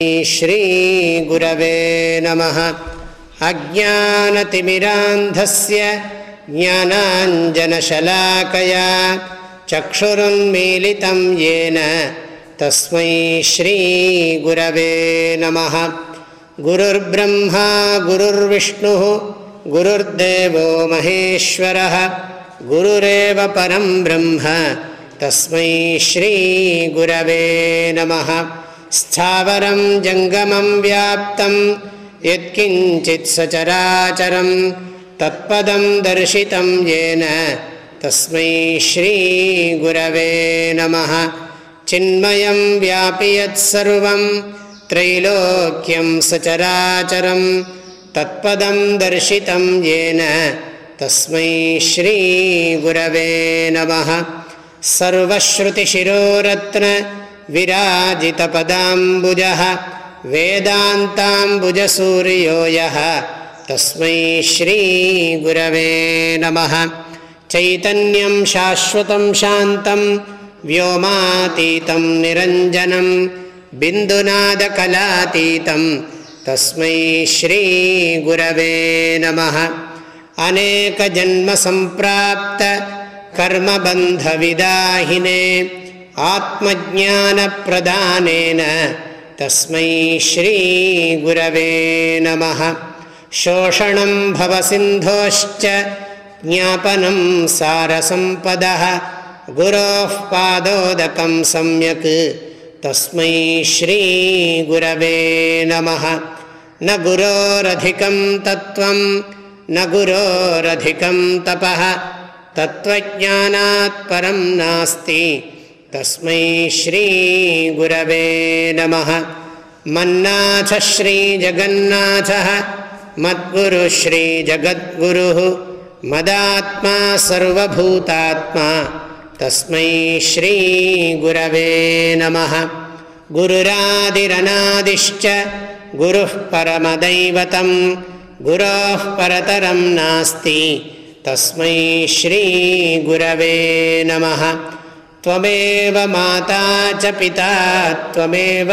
श्रीगुरवे नमः। अज्ञानतिमिरान्धस्य ज्ञानाञ्जनशलाकया चक्षुरुन्मीलितं येन तस्मै श्रीगुरवे नमः। गुरुर्ब्रह्मा गुरुर्विष्णुः गुरुर्देवो महेश्वरः गुरुरेव परं ब्रह्म तस्मै श्रीगुरवे नमः स्थावरं जङ्गमं व्याप्तं यत्किञ्चित् सचराचरं तत्पदं दर्शितं येन तस्मै श्रीगुरवे नमः। चिन्मयं व्यापि यत्सर्वं त्रैलोक्यं सचराचरं तत्पदं दर्शितं येन तस्मै श्रीगुरवे नमः। सर्वश्रुतिशिरोरत्न विराजितपदाम्बुजः वेदान्ताम्बुजसूर्यो यः। तस्मै श्रीगुरवे नमः। चैतन्यं शाश्वतं शान्तं व्योमातीतं निरञ्जनं बिन्दुनादकलातीतं। तस्मै श्रीगुरवे नमः। अनेकजन्मसम्प्राप्त कर्मबन्धविदाहिने आत्मज्ञानप्रदानेन तस्मै श्रीगुरवे नमः। शोषणं भवसिन्धोश्च ज्ञापनं सारसम्पदः। गुरोः पादोदकं सम्यक् तस्मै श्रीगुरवे नमः। न गुरोरधिकं तत्त्वं न गुरोरधिकं तपः। तत्त्वज्ञानात् परं नास्ति तस्मै श्रीगुरवे नमः। मन्नाथः श्रीजगन्नाथः मद्गुरुः श्रीजगद्गुरुः मदात्मा सर्वभूतात्मा। तस्मै श्रीगुरवे नमः। गुरुरादिरनादिश्च गुरुः परमदैवतं गुरोः परतरं नास्ति। तस्मै श्रीगुरवे नमः त्वमेव माता च पिता त्वमेव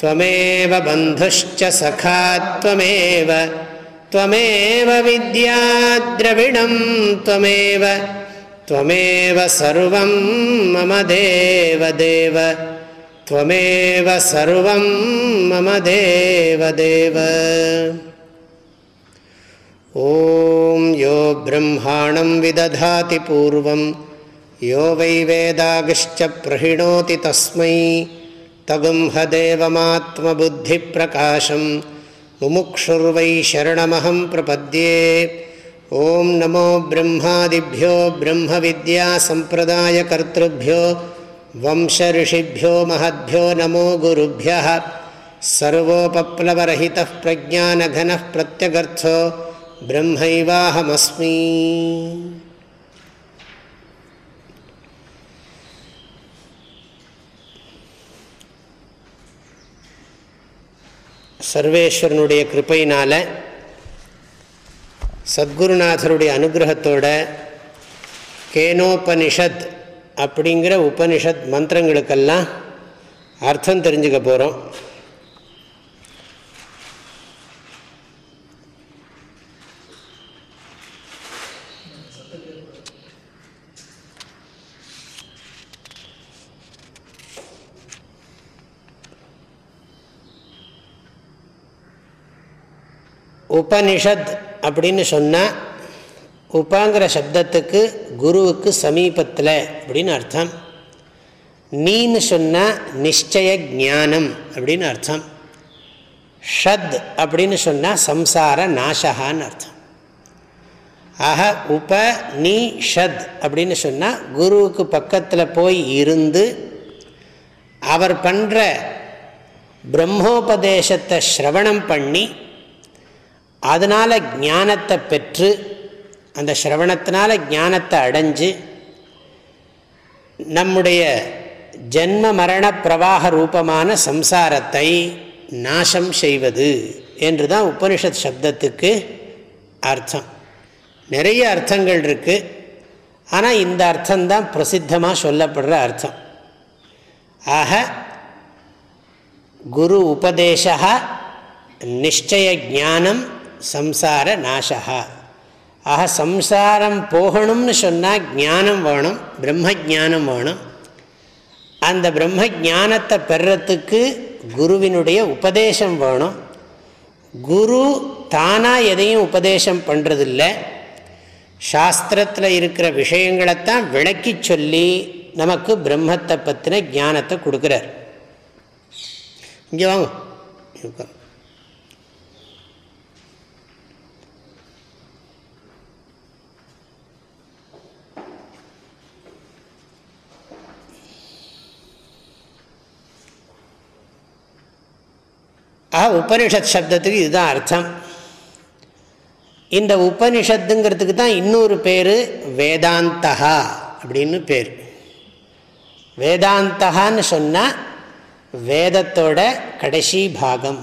त्वमेव बन्धुश्च सखा त्वमेव त्वमेव विद्याद्रविणं त्वमेव त्वमेव सर्वं मम देवदेव त्वमेव सर्वं मम देवदेव। ॐ यो ब्रह्माणं विदधाति पूर्वं यो वै वेदागिश्च प्रहिणोति तस्मै। तगुंहदेवमात्मबुद्धिप्रकाशं मुमुक्षुर्वै शरणमहं प्रपद्ये। ॐ नमो ब्रह्मादिभ्यो ब्रह्मविद्यासम्प्रदायकर्तृभ्यो वंशऋषिभ्यो महद्भ्यो नमो गुरुभ्यः। सर्वोपप्लवरहितः प्रज्ञानघनः प्रत्यगर्थो ब्रह्मैवाहमस्मि। சர்வேஸ்வரனுடைய கிருப்பையினால் சத்குருநாதருடைய அனுகிரகத்தோட கேனோபனிஷத் அப்படிங்கிற உபனிஷத் மந்திரங்களுக்கெல்லாம் அர்த்தம் தெரிஞ்சுக்க போகிறோம் உபனிஷத் அப்படின்னு சொன்னால் உபாங்கிற சப்தத்துக்கு குருவுக்கு சமீபத்தில் அப்படின்னு அர்த்தம். நீன்னு சொன்னால் நிச்சய ஜானம் அப்படின்னு அர்த்தம். ஷத் அப்படின்னு சொன்னால் சம்சார நாசகான்னு அர்த்தம். ஆக உப நீ ஷத் அப்படின்னு சொன்னால் குருவுக்கு பக்கத்தில் போய் இருந்து அவர் பண்ணுற பிரம்மோபதேசத்தை ஸ்ரவணம் பண்ணி அதனால் ஞானத்தை பெற்று அந்த ஸ்ரவணத்தினால ஞானத்தை அடைஞ்சு நம்முடைய ஜென்ம மரண பிரவாக ரூபமான சம்சாரத்தை நாசம் செய்வது என்று தான் உபனிஷத் சப்தத்துக்கு அர்த்தம். நிறைய அர்த்தங்கள் இருக்குது ஆனால் இந்த அர்த்தம்தான் பிரசித்தமாக சொல்லப்படுற அர்த்தம். ஆக குரு உபதேசா நிச்சய ஜானம் சம்சார நாசகா ஆக சம்சாரம் போகணும்னு சொன்னால் ஞானம் வேணும் பிரம்ம ஜானம் வேணும். அந்த பிரம்ம ஜானத்தை பெறத்துக்கு குருவினுடைய உபதேசம் வேணும். குரு தானாக எதையும் உபதேசம் பண்ணுறதில்ல சாஸ்திரத்தில் இருக்கிற விஷயங்களைத்தான் விளக்கி சொல்லி நமக்கு பிரம்மத்தை பற்றின ஞானத்தை கொடுக்குறார். இங்கே வாங்க. ஆஹா உபனிஷத் சப்தத்துக்கு இதுதான் அர்த்தம். இந்த உபனிஷத்துங்கிறதுக்கு தான் இன்னொரு பேர் வேதாந்தகா அப்படின்னு பேர். வேதாந்தகான்னு சொன்னால் வேதத்தோட கடைசி பாகம்.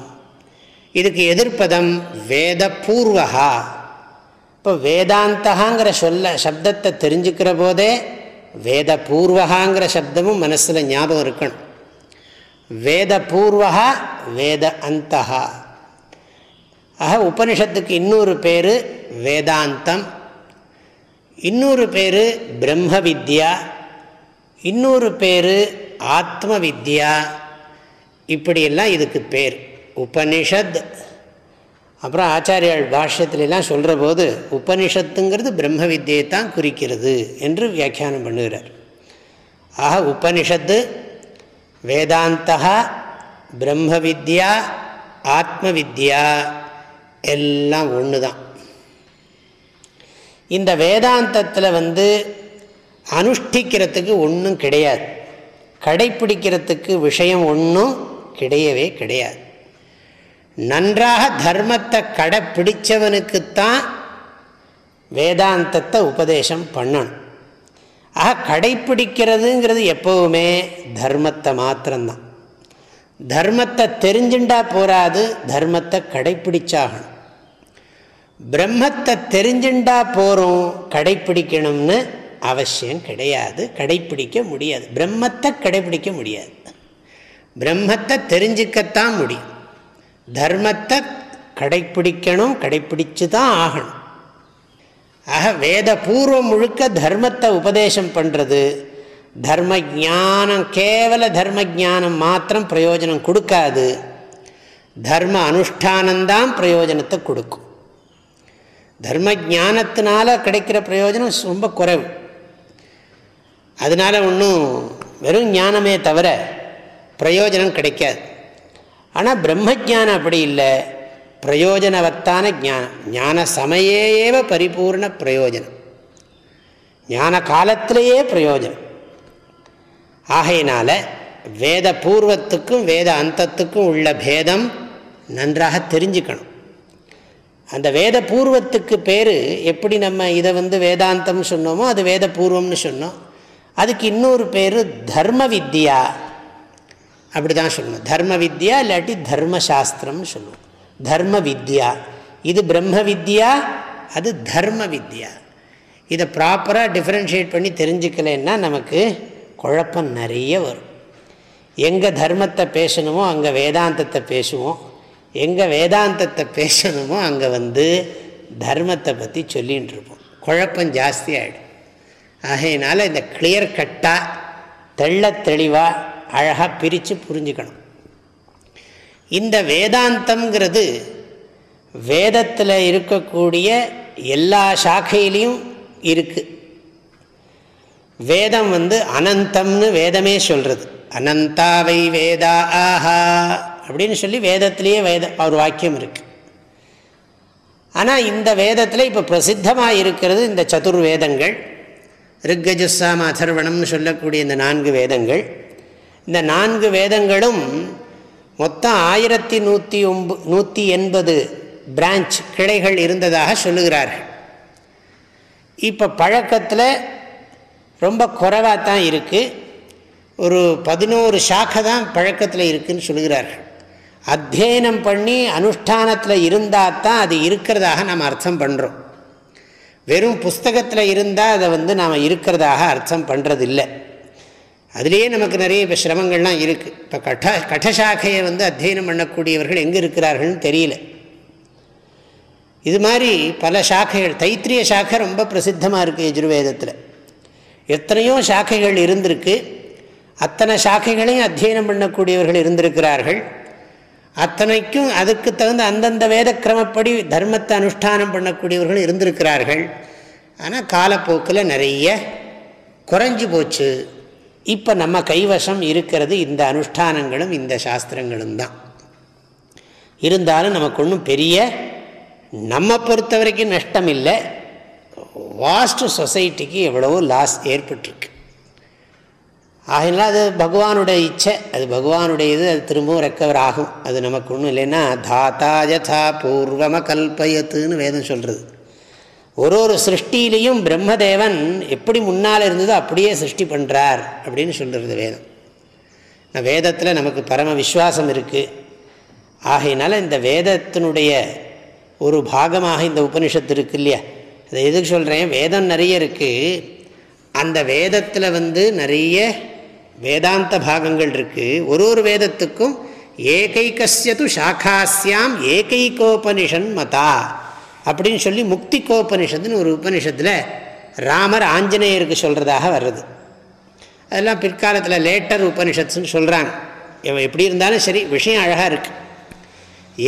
இதுக்கு எதிர்ப்பதம் வேத பூர்வகா இப்போ வேதாந்தகாங்கிற சொல்ல சப்தத்தை தெரிஞ்சுக்கிற போதே வேத பூர்வகாங்கிற சப்தமும் மனசில் ஞாபகம் இருக்கணும். வேத பூர்வகா வேத அந்தகா ஆக உபனிஷத்துக்கு இன்னொரு பேர் வேதாந்தம். இன்னொரு பேர் பிரம்ம வித்யா இன்னொரு பேர் ஆத்ம வித்யா இப்படியெல்லாம் இதுக்கு பேர். உபனிஷத். அப்புறம் ஆச்சாரியால் பாஷ்யத்திலலாம் சொல்கிற போது உபனிஷத்துங்கிறது பிரம்ம வித்தியை தான் குறிக்கிறது என்று வியாக்கியானம் பண்ணுகிறார். ஆக உபனிஷத்து வேதாந்தா பிரம்ம வித்யா ஆத்ம வித்யா எல்லாம் ஒன்று தான் இந்த வேதாந்தத்தில் வந்து அனுஷ்டிக்கிறதுக்கு ஒன்றும் கிடையாது. கடைப்பிடிக்கிறதுக்கு விஷயம் ஒன்றும் கிடையவே கிடையாது. நன்றாக தர்மத்தை கடைப்பிடிச்சவனுக்குத்தான் வேதாந்தத்தை உபதேசம் பண்ணணும். ஆக கடைப்பிடிக்கிறதுங்கிறது எப்போவுமே தர்மத்தை மாத்திரம்தான். தர்மத்தை தெரிஞ்சுண்டா போராது தர்மத்தை கடைப்பிடிச்சாகணும். பிரம்மத்தை தெரிஞ்சுண்டா போகிறோம் கடைப்பிடிக்கணும்னு அவசியம் கிடையாது கடைப்பிடிக்க முடியாது. பிரம்மத்தை கடைப்பிடிக்க முடியாது. பிரம்மத்தை தெரிஞ்சுக்கத்தான் முடியும். தர்மத்தை கடைப்பிடிக்கணும் கடைப்பிடிச்சு தான் ஆகணும். ஆக வேத பூர்வம் முழுக்க தர்மத்தை உபதேசம் பண்ணுறது தர்ம ஜானம் கேவல தர்ம ஜானம் மாத்திரம் பிரயோஜனம் கொடுக்காது. தர்ம அனுஷ்டானந்தான் பிரயோஜனத்தை கொடுக்கும். தர்ம ஜானத்தினால கிடைக்கிற பிரயோஜனம் ரொம்ப குறைவு. அதனால் ஒன்றும் வெறும் ஞானமே தவிர பிரயோஜனம் கிடைக்காது. ஆனால் பிரம்மஜானம் அப்படி இல்லை. பிரயோஜனவத்தான ஞானம் ஞான சமயேவ பரிபூர்ண பிரயோஜனம். ஞான காலத்திலேயே பிரயோஜனம். ஆகையினால வேத பூர்வத்துக்கும் வேத அந்தத்துக்கும் உள்ள பேதம் நன்றாக தெரிஞ்சுக்கணும். அந்த வேத பூர்வத்துக்கு பேர் எப்படி நம்ம இதை வந்து வேதாந்தம் சொன்னோமோ அது வேத பூர்வம்னு சொன்னோம். அதுக்கு இன்னொரு பேர் தர்ம வித்யா அப்படி தான் சொல்லணும். தர்ம வித்யா இல்லாட்டி தர்மசாஸ்திரம்னு சொல்லுவோம். தர்ம வித்யா இது பிரம்ம வித்யா அது தர்ம வித்யா இதை ப்ராப்பராக டிஃப்ரென்ஷியேட் பண்ணி தெரிஞ்சுக்கலேன்னா நமக்கு குழப்பம் நிறைய வரும். எங்கே தர்மத்தை பேசணுமோ அங்கே வேதாந்தத்தை பேசுவோம். எங்கே வேதாந்தத்தை பேசணுமோ அங்கே வந்து தர்மத்தை பற்றி சொல்லின்னு இருப்போம். குழப்பம் ஜாஸ்தி ஆகிடும் ஆகையினால இந்த கிளியர் கட்டாக தெள்ள தெளிவாக அழகாக பிரித்து புரிஞ்சுக்கணும். இந்த வேதாந்தம்ங்கிறது வேதத்தில் இருக்கக்கூடிய எல்லா சாக்கையிலையும் இருக்குது வேதம் வந்து அனந்தம்னு வேதமே சொல்கிறது அனந்தாவை வேதா ஆஹா அப்படின்னு சொல்லி வேதத்திலேயே வேத ஒரு வாக்கியம் இருக்குது ஆனால் இந்த வேதத்தில் இப்போ பிரசித்தமாக இருக்கிறது இந்த சதுர் வேதங்கள் ரிக்கஜுசாம அதர்வணம்னு சொல்லக்கூடிய இந்த நான்கு வேதங்கள். இந்த நான்கு வேதங்களும் மொத்தம் ஆயிரத்தி நூற்றி ஒம்பு நூற்றி எண்பது பிரான்ச் கிளைகள் இருந்ததாக சொல்லுகிறார்கள். இப்போ பழக்கத்தில் ரொம்ப குறைவாக தான் இருக்குது ஒரு பதினோரு சாக்கை தான் பழக்கத்தில் இருக்குதுன்னு சொல்லுகிறார்கள். அத்தியனம் பண்ணி அனுஷ்டானத்தில் இருந்தால் தான் அது இருக்கிறதாக நாம் அர்த்தம் பண்ணுறோம் வெறும் புஸ்தகத்தில் இருந்தால் அதை வந்து நாம் இருக்கிறதாக அர்த்தம் பண்ணுறதில்லை அதுலேயே நமக்கு நிறைய இப்போ சிரமங்கள்லாம் இருக்குது இப்போ கட்ட கட்டசாக்கையை வந்து அத்தியனம் பண்ணக்கூடியவர்கள் எங்கே இருக்கிறார்கள்னு தெரியல. இது மாதிரி பல சாக்கைகள் தைத்திரிய சாக்கை ரொம்ப பிரசித்தமாக இருக்குது யஜுர்வேதத்தில். எத்தனையோ சாக்கைகள் இருந்திருக்கு. அத்தனை சாக்கைகளையும் அத்தியனம் பண்ணக்கூடியவர்கள் இருந்திருக்கிறார்கள். அத்தனைக்கும் அதுக்கு தகுந்த அந்தந்த வேத கிரமப்படி தர்மத்தை அனுஷ்டானம் பண்ணக்கூடியவர்கள் இருந்திருக்கிறார்கள். ஆனால் காலப்போக்கில் நிறைய குறைஞ்சி போச்சு. இப்போ நம்ம கைவசம் இருக்கிறது இந்த அனுஷ்டானங்களும் இந்த சாஸ்திரங்களும் தான். இருந்தாலும் நமக்கு ஒன்றும் பெரிய நம்ம பொறுத்த வரைக்கும் நஷ்டம் இல்லை. வாஸ்ட் சொசைட்டிக்கு எவ்வளவோ லாஸ் ஏற்பட்டிருக்கு. ஆகினால அது பகவானுடைய இச்சை அது பகவானுடைய இது அது திரும்பவும் ரெக்கவர் ஆகும். அது நமக்கு ஒன்றும் இல்லைன்னா தாத்தா யதா பூர்வம கல்பயத்துன்னு வேதம் சொல்கிறது ஒரு ஒரு சிருஷ்டியிலையும் பிரம்மதேவன் எப்படி முன்னால் இருந்ததோ அப்படியே சிருஷ்டி பண்ணுறார் அப்படின்னு சொல்கிறது வேதம். வேதத்தில் நமக்கு பரம விஸ்வாசம் இருக்குது ஆகையினால இந்த வேதத்தினுடைய ஒரு பாகமாக இந்த உபனிஷத்து இருக்கு இல்லையா? அதை எதுக்கு சொல்கிறேன் வேதம் நிறைய இருக்குது அந்த வேதத்தில் வந்து நிறைய வேதாந்த பாகங்கள் இருக்குது ஒரு ஒரு வேதத்துக்கும் ஏகைக்கசியது சாக்காஸ்யாம் ஏகைகோபனிஷன் மதா. அப்படின்னு சொல்லி முக்தி கோபனிஷத்துன்னு ஒரு உபனிஷத்தில் ராமர் ஆஞ்சநேயருக்கு சொல்கிறதாக வருது. அதெல்லாம் பிற்காலத்தில் லேட்டர் உபனிஷத்துன்னு சொல்கிறாங்க எப்படி இருந்தாலும் சரி விஷயம் அழகாக இருக்குது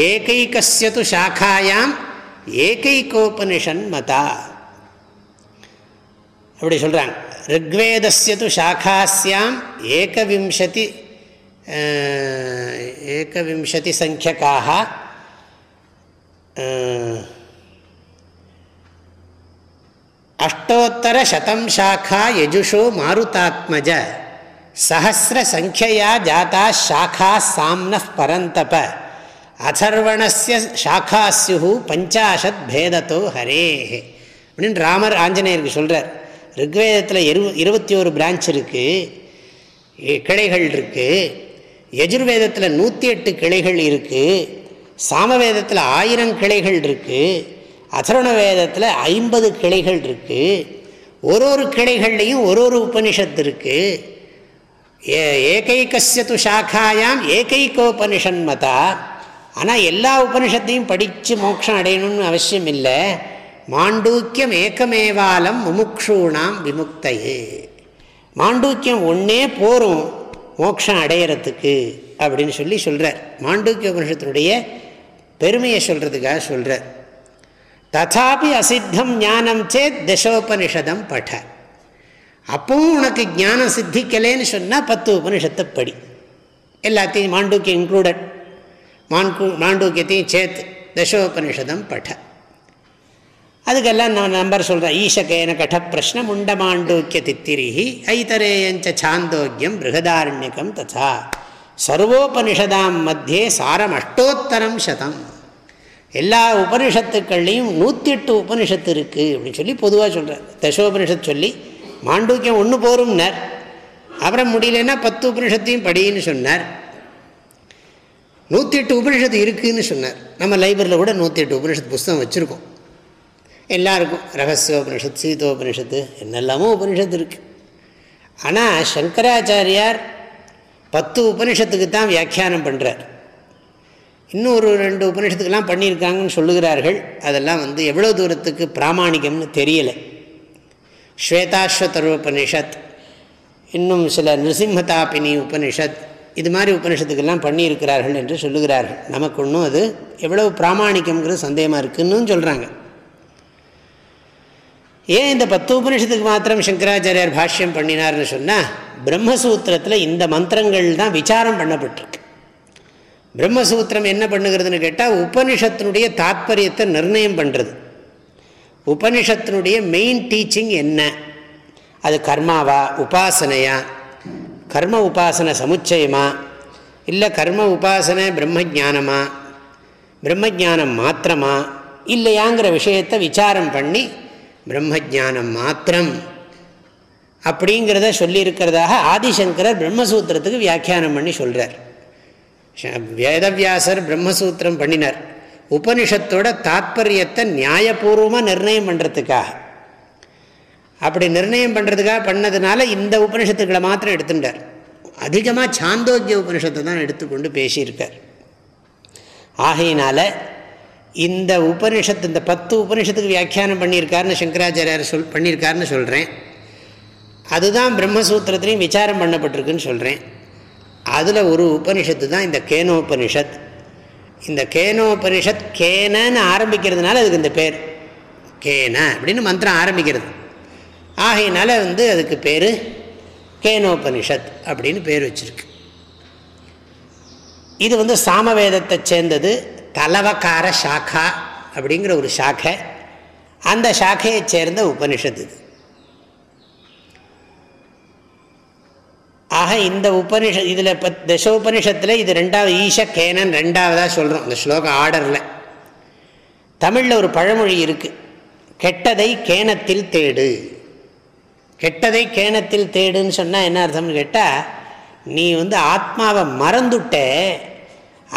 ஏகைக்கசியது சாக்காயாம் ஏகைகோபனிஷன் மதா. அப்படி சொல்கிறாங்க ரிக்வேதஸ்யது சாக்காஸ்யாம் ஏகவிம்சதி ஏகவிம்சதி சங்கியக்காக அஷ்டோத்தரசதம் சாக்கா யஜுஷோ மாருதாத்மஜ. சஹசிரசங்கியா ஜாத்தா ஷாக்கா சாம்ன பரந்தப. அதர்வணஸ்ய சாக்காஸ்யு பஞ்சாஷத் பேதத்தோ ஹரே அப்படின்னு ராமர் ஆஞ்சநேயருக்கு சொல்கிறார் ரிக்வேதத்தில் இரு இருபத்தி ஒரு பிரான்ச் இருக்குது கிளைகள் இருக்குது யஜுர்வேதத்தில் நூற்றி எட்டு கிளைகள் இருக்குது சாமவேதத்தில் ஆயிரம் கிளைகள் இருக்குது அதர்வண வேதத்தில் ஐம்பது கிளைகள் இருக்குது ஒரு ஒரு கிளைகள்லையும் ஒரு ஒரு உபனிஷத்து இருக்குது ஏ ஏகைக்கசியத்து சாக்காயாம் ஏகைக்கோபனிஷன் மதா. ஆனால் எல்லா உபனிஷத்தையும் படித்து மோட்சம் அடையணும்னு அவசியம் இல்லை. மாண்டூக்கியம் ஏக்கமேவாலம் முமுக்ஷூணாம் விமுக்தையே. மாண்டூக்கியம் ஒன்றே போரும் மோட்சம் அடையிறதுக்கு அப்படின்னு சொல்லி சொல்கிறார் மாண்டூக்கிய உபனிஷத்தினுடைய பெருமையை சொல்கிறதுக்காக சொல்கிறார் ததாபி அசித்தம் ஞானம் சேத் தசோபனிஷதம் பட. அப்பவும் உனக்கு ஞானம் சித்திக்கலேன்னு சொன்னால் பத்து உபனிஷத்தை படி எல்லாத்தையும் மாண்டூக்கியம் இன்க்ளூடட் மான்கு மாண்டூக்கியத்தையும் சேர்த்து தசோபனிஷதம் பட. அதுக்கெல்லாம் நான் நம்பர் சொல்கிறேன் ஈஷகேன கட பிரஷ்ன முண்டமாண்டூக்கிய தித்திரிஹி ஐதரேயஞ்ச சாந்தோக்கியம் பிருகதாரண்யகம் ததா. சர்வோபனிஷதாம் மத்தியே சாரம் அஷ்டோத்தரம் சதம். எல்லா உபனிஷத்துக்கள்லையும் நூற்றி எட்டு உபனிஷத்து இருக்குது அப்படின்னு சொல்லி பொதுவாக சொல்கிறார் தசோபனிஷத் சொல்லி மாண்டூக்கியம் ஒன்று போரும்னார். அப்புறம் முடியலன்னா பத்து உபனிஷத்தையும் படின்னு சொன்னார். நூற்றி எட்டு உபனிஷத்து இருக்குதுன்னு சொன்னார். நம்ம லைப்ரரியில் கூட நூற்றி எட்டு உபனிஷத்து புஸ்தகம் வச்சுருக்கோம். எல்லாருக்கும் ரகசியோபனிஷத் சீதோபனிஷத்து என்னெல்லாமோ உபனிஷத்து இருக்குது ஆனால் சங்கராச்சாரியார் பத்து உபனிஷத்துக்கு தான் வியாக்கியானம் பண்ணுறார் இன்னும் ஒரு ரெண்டு உபனிஷத்துக்கெல்லாம் பண்ணியிருக்காங்கன்னு சொல்லுகிறார்கள். அதெல்லாம் வந்து எவ்வளோ தூரத்துக்கு பிராமாணிகம்னு தெரியலை. ஸ்வேதாஸ்வதரோபனிஷத் இன்னும் சில நிருசிம்மதாபினி உபனிஷத் இது மாதிரி உபனிஷத்துக்கெல்லாம் பண்ணியிருக்கிறார்கள் என்று சொல்லுகிறார்கள். நமக்கு ஒன்றும் அது எவ்வளவு பிராமாணிக்கம்ங்கிறது சந்தேகமாக இருக்குன்னு சொல்கிறாங்க ஏன் இந்த பத்து உபனிஷத்துக்கு மாத்திரம் சங்கராச்சாரியார் பாஷ்யம் பண்ணினார்னு சொன்னால் பிரம்மசூத்திரத்தில் இந்த மந்திரங்கள் தான் விசாரம் பண்ணப்பட்டிருக்கு. பிரம்மசூத்திரம் என்ன பண்ணுகிறதுன்னு கேட்டால் உபனிஷத்தினுடைய தாத்பரியத்தை நிர்ணயம் பண்ணுறது உபனிஷத்தினுடைய மெயின் டீச்சிங் என்ன? அது கர்மாவா? உபாசனையா? கர்ம உபாசனை சமுச்சயமா? இல்லை கர்ம உபாசனை பிரம்மஜானமா? பிரம்மஜானம் மாத்திரமா? இல்லையாங்கிற விஷயத்தை விசாரம் பண்ணி பிரம்மஜானம் மாத்திரம் அப்படிங்கிறத சொல்லியிருக்கிறதாக ஆதிசங்கரர் பிரம்மசூத்திரத்துக்கு வியாக்கியானம் பண்ணி சொல்கிறார் வேதவியாசர் பிரம்மசூத்திரம் பண்ணினார். உபனிஷத்தோட தாத்பரியத்தை நியாயபூர்வமாக நிர்ணயம் பண்ணுறதுக்காக அப்படி நிர்ணயம் பண்ணுறதுக்காக பண்ணதுனால இந்த உபனிஷத்துக்களை மாத்திரம் எடுத்துட்டார். அதிகமாக சாந்தோக்கிய உபனிஷத்தை தான் எடுத்துக்கொண்டு பேசியிருக்கார். ஆகையினால இந்த உபனிஷத்து இந்த பத்து உபனிஷத்துக்கு வியாக்கியானம் பண்ணியிருக்காருன்னு சங்கராச்சாரியார் சொல் பண்ணியிருக்காருன்னு சொல்கிறேன் அதுதான் பிரம்மசூத்திரத்திலையும் விசாரம் பண்ணப்பட்டிருக்குன்னு சொல்கிறேன் அதில் ஒரு உபனிஷத்து தான் இந்த கேனோபனிஷத். இந்த கேனோபனிஷத் கேனன்னு ஆரம்பிக்கிறதுனால அதுக்கு இந்த பேர். கேன அப்படின்னு மந்திரம் ஆரம்பிக்கிறது. ஆகையினால வந்து அதுக்கு பேர் கேனோபனிஷத் அப்படின்னு பேர் வச்சுருக்கு. இது வந்து சாமவேதத்தை சேர்ந்தது தலவக்கார சாக்கா அப்படிங்கிற ஒரு சாக்கை அந்த சாக்கையை சேர்ந்த உபனிஷத்து இது. ஆக இந்த உபனிஷ இதில் இப்போ தசோபனிஷத்தில் இது ரெண்டாவது ஈஷ கேனன் ரெண்டாவதாக சொல்கிறோம் இந்த ஸ்லோகம் ஆர்டரில். தமிழில் ஒரு பழமொழி இருக்குது கெட்டதை கேனத்தில் தேடு. கெட்டதை கேனத்தில் தேடுன்னு சொன்னால் என்ன அர்த்தம்னு கேட்டால் நீ வந்து ஆத்மாவை மறந்துட்ட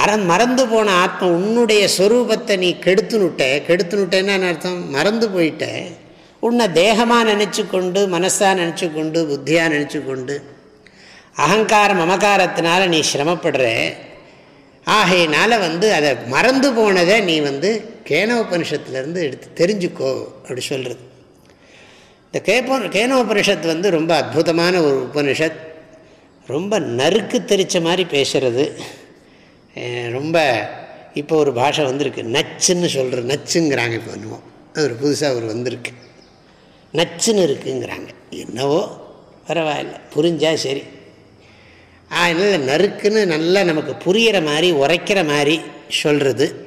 அற மறந்து போன ஆத்மா உன்னுடைய ஸ்வரூபத்தை நீ கெடுத்துனுட்ட கெடுத்துனுட்டேன்னு அர்த்தம்? மறந்து போயிட்ட. உன்னை தேகமாக நினச்சி கொண்டு மனசாக நினச்சி கொண்டு புத்தியாக நினச்சி கொண்டு அகங்காரம் மமகாரத்தினால நீ சிரமப்படுற. ஆகையினால வந்து அதை மறந்து போனதை நீ வந்து கேனோபனிஷத்துலேருந்து எடுத்து தெரிஞ்சுக்கோ அப்படி சொல்கிறது இந்த கேப்போ கேனோபனிஷத் வந்து ரொம்ப அற்புதமான ஒரு உபனிஷத். ரொம்ப நறுக்கு தெரிச்ச மாதிரி பேசுகிறது ரொம்ப இப்போ ஒரு பாஷை வந்திருக்கு. நச்சுன்னு சொல்கிற நச்சுங்கிறாங்க இப்போ பண்ணுவோம் அது ஒரு புதுசாக ஒரு வந்திருக்கு. நச்சுன்னு இருக்குங்கிறாங்க. என்னவோ? பரவாயில்ல. புரிஞ்சால் சரி. அதனால் நறுக்குன்னு நல்லா நமக்கு புரிகிற மாதிரி உரைக்கிற மாதிரி சொல்கிறது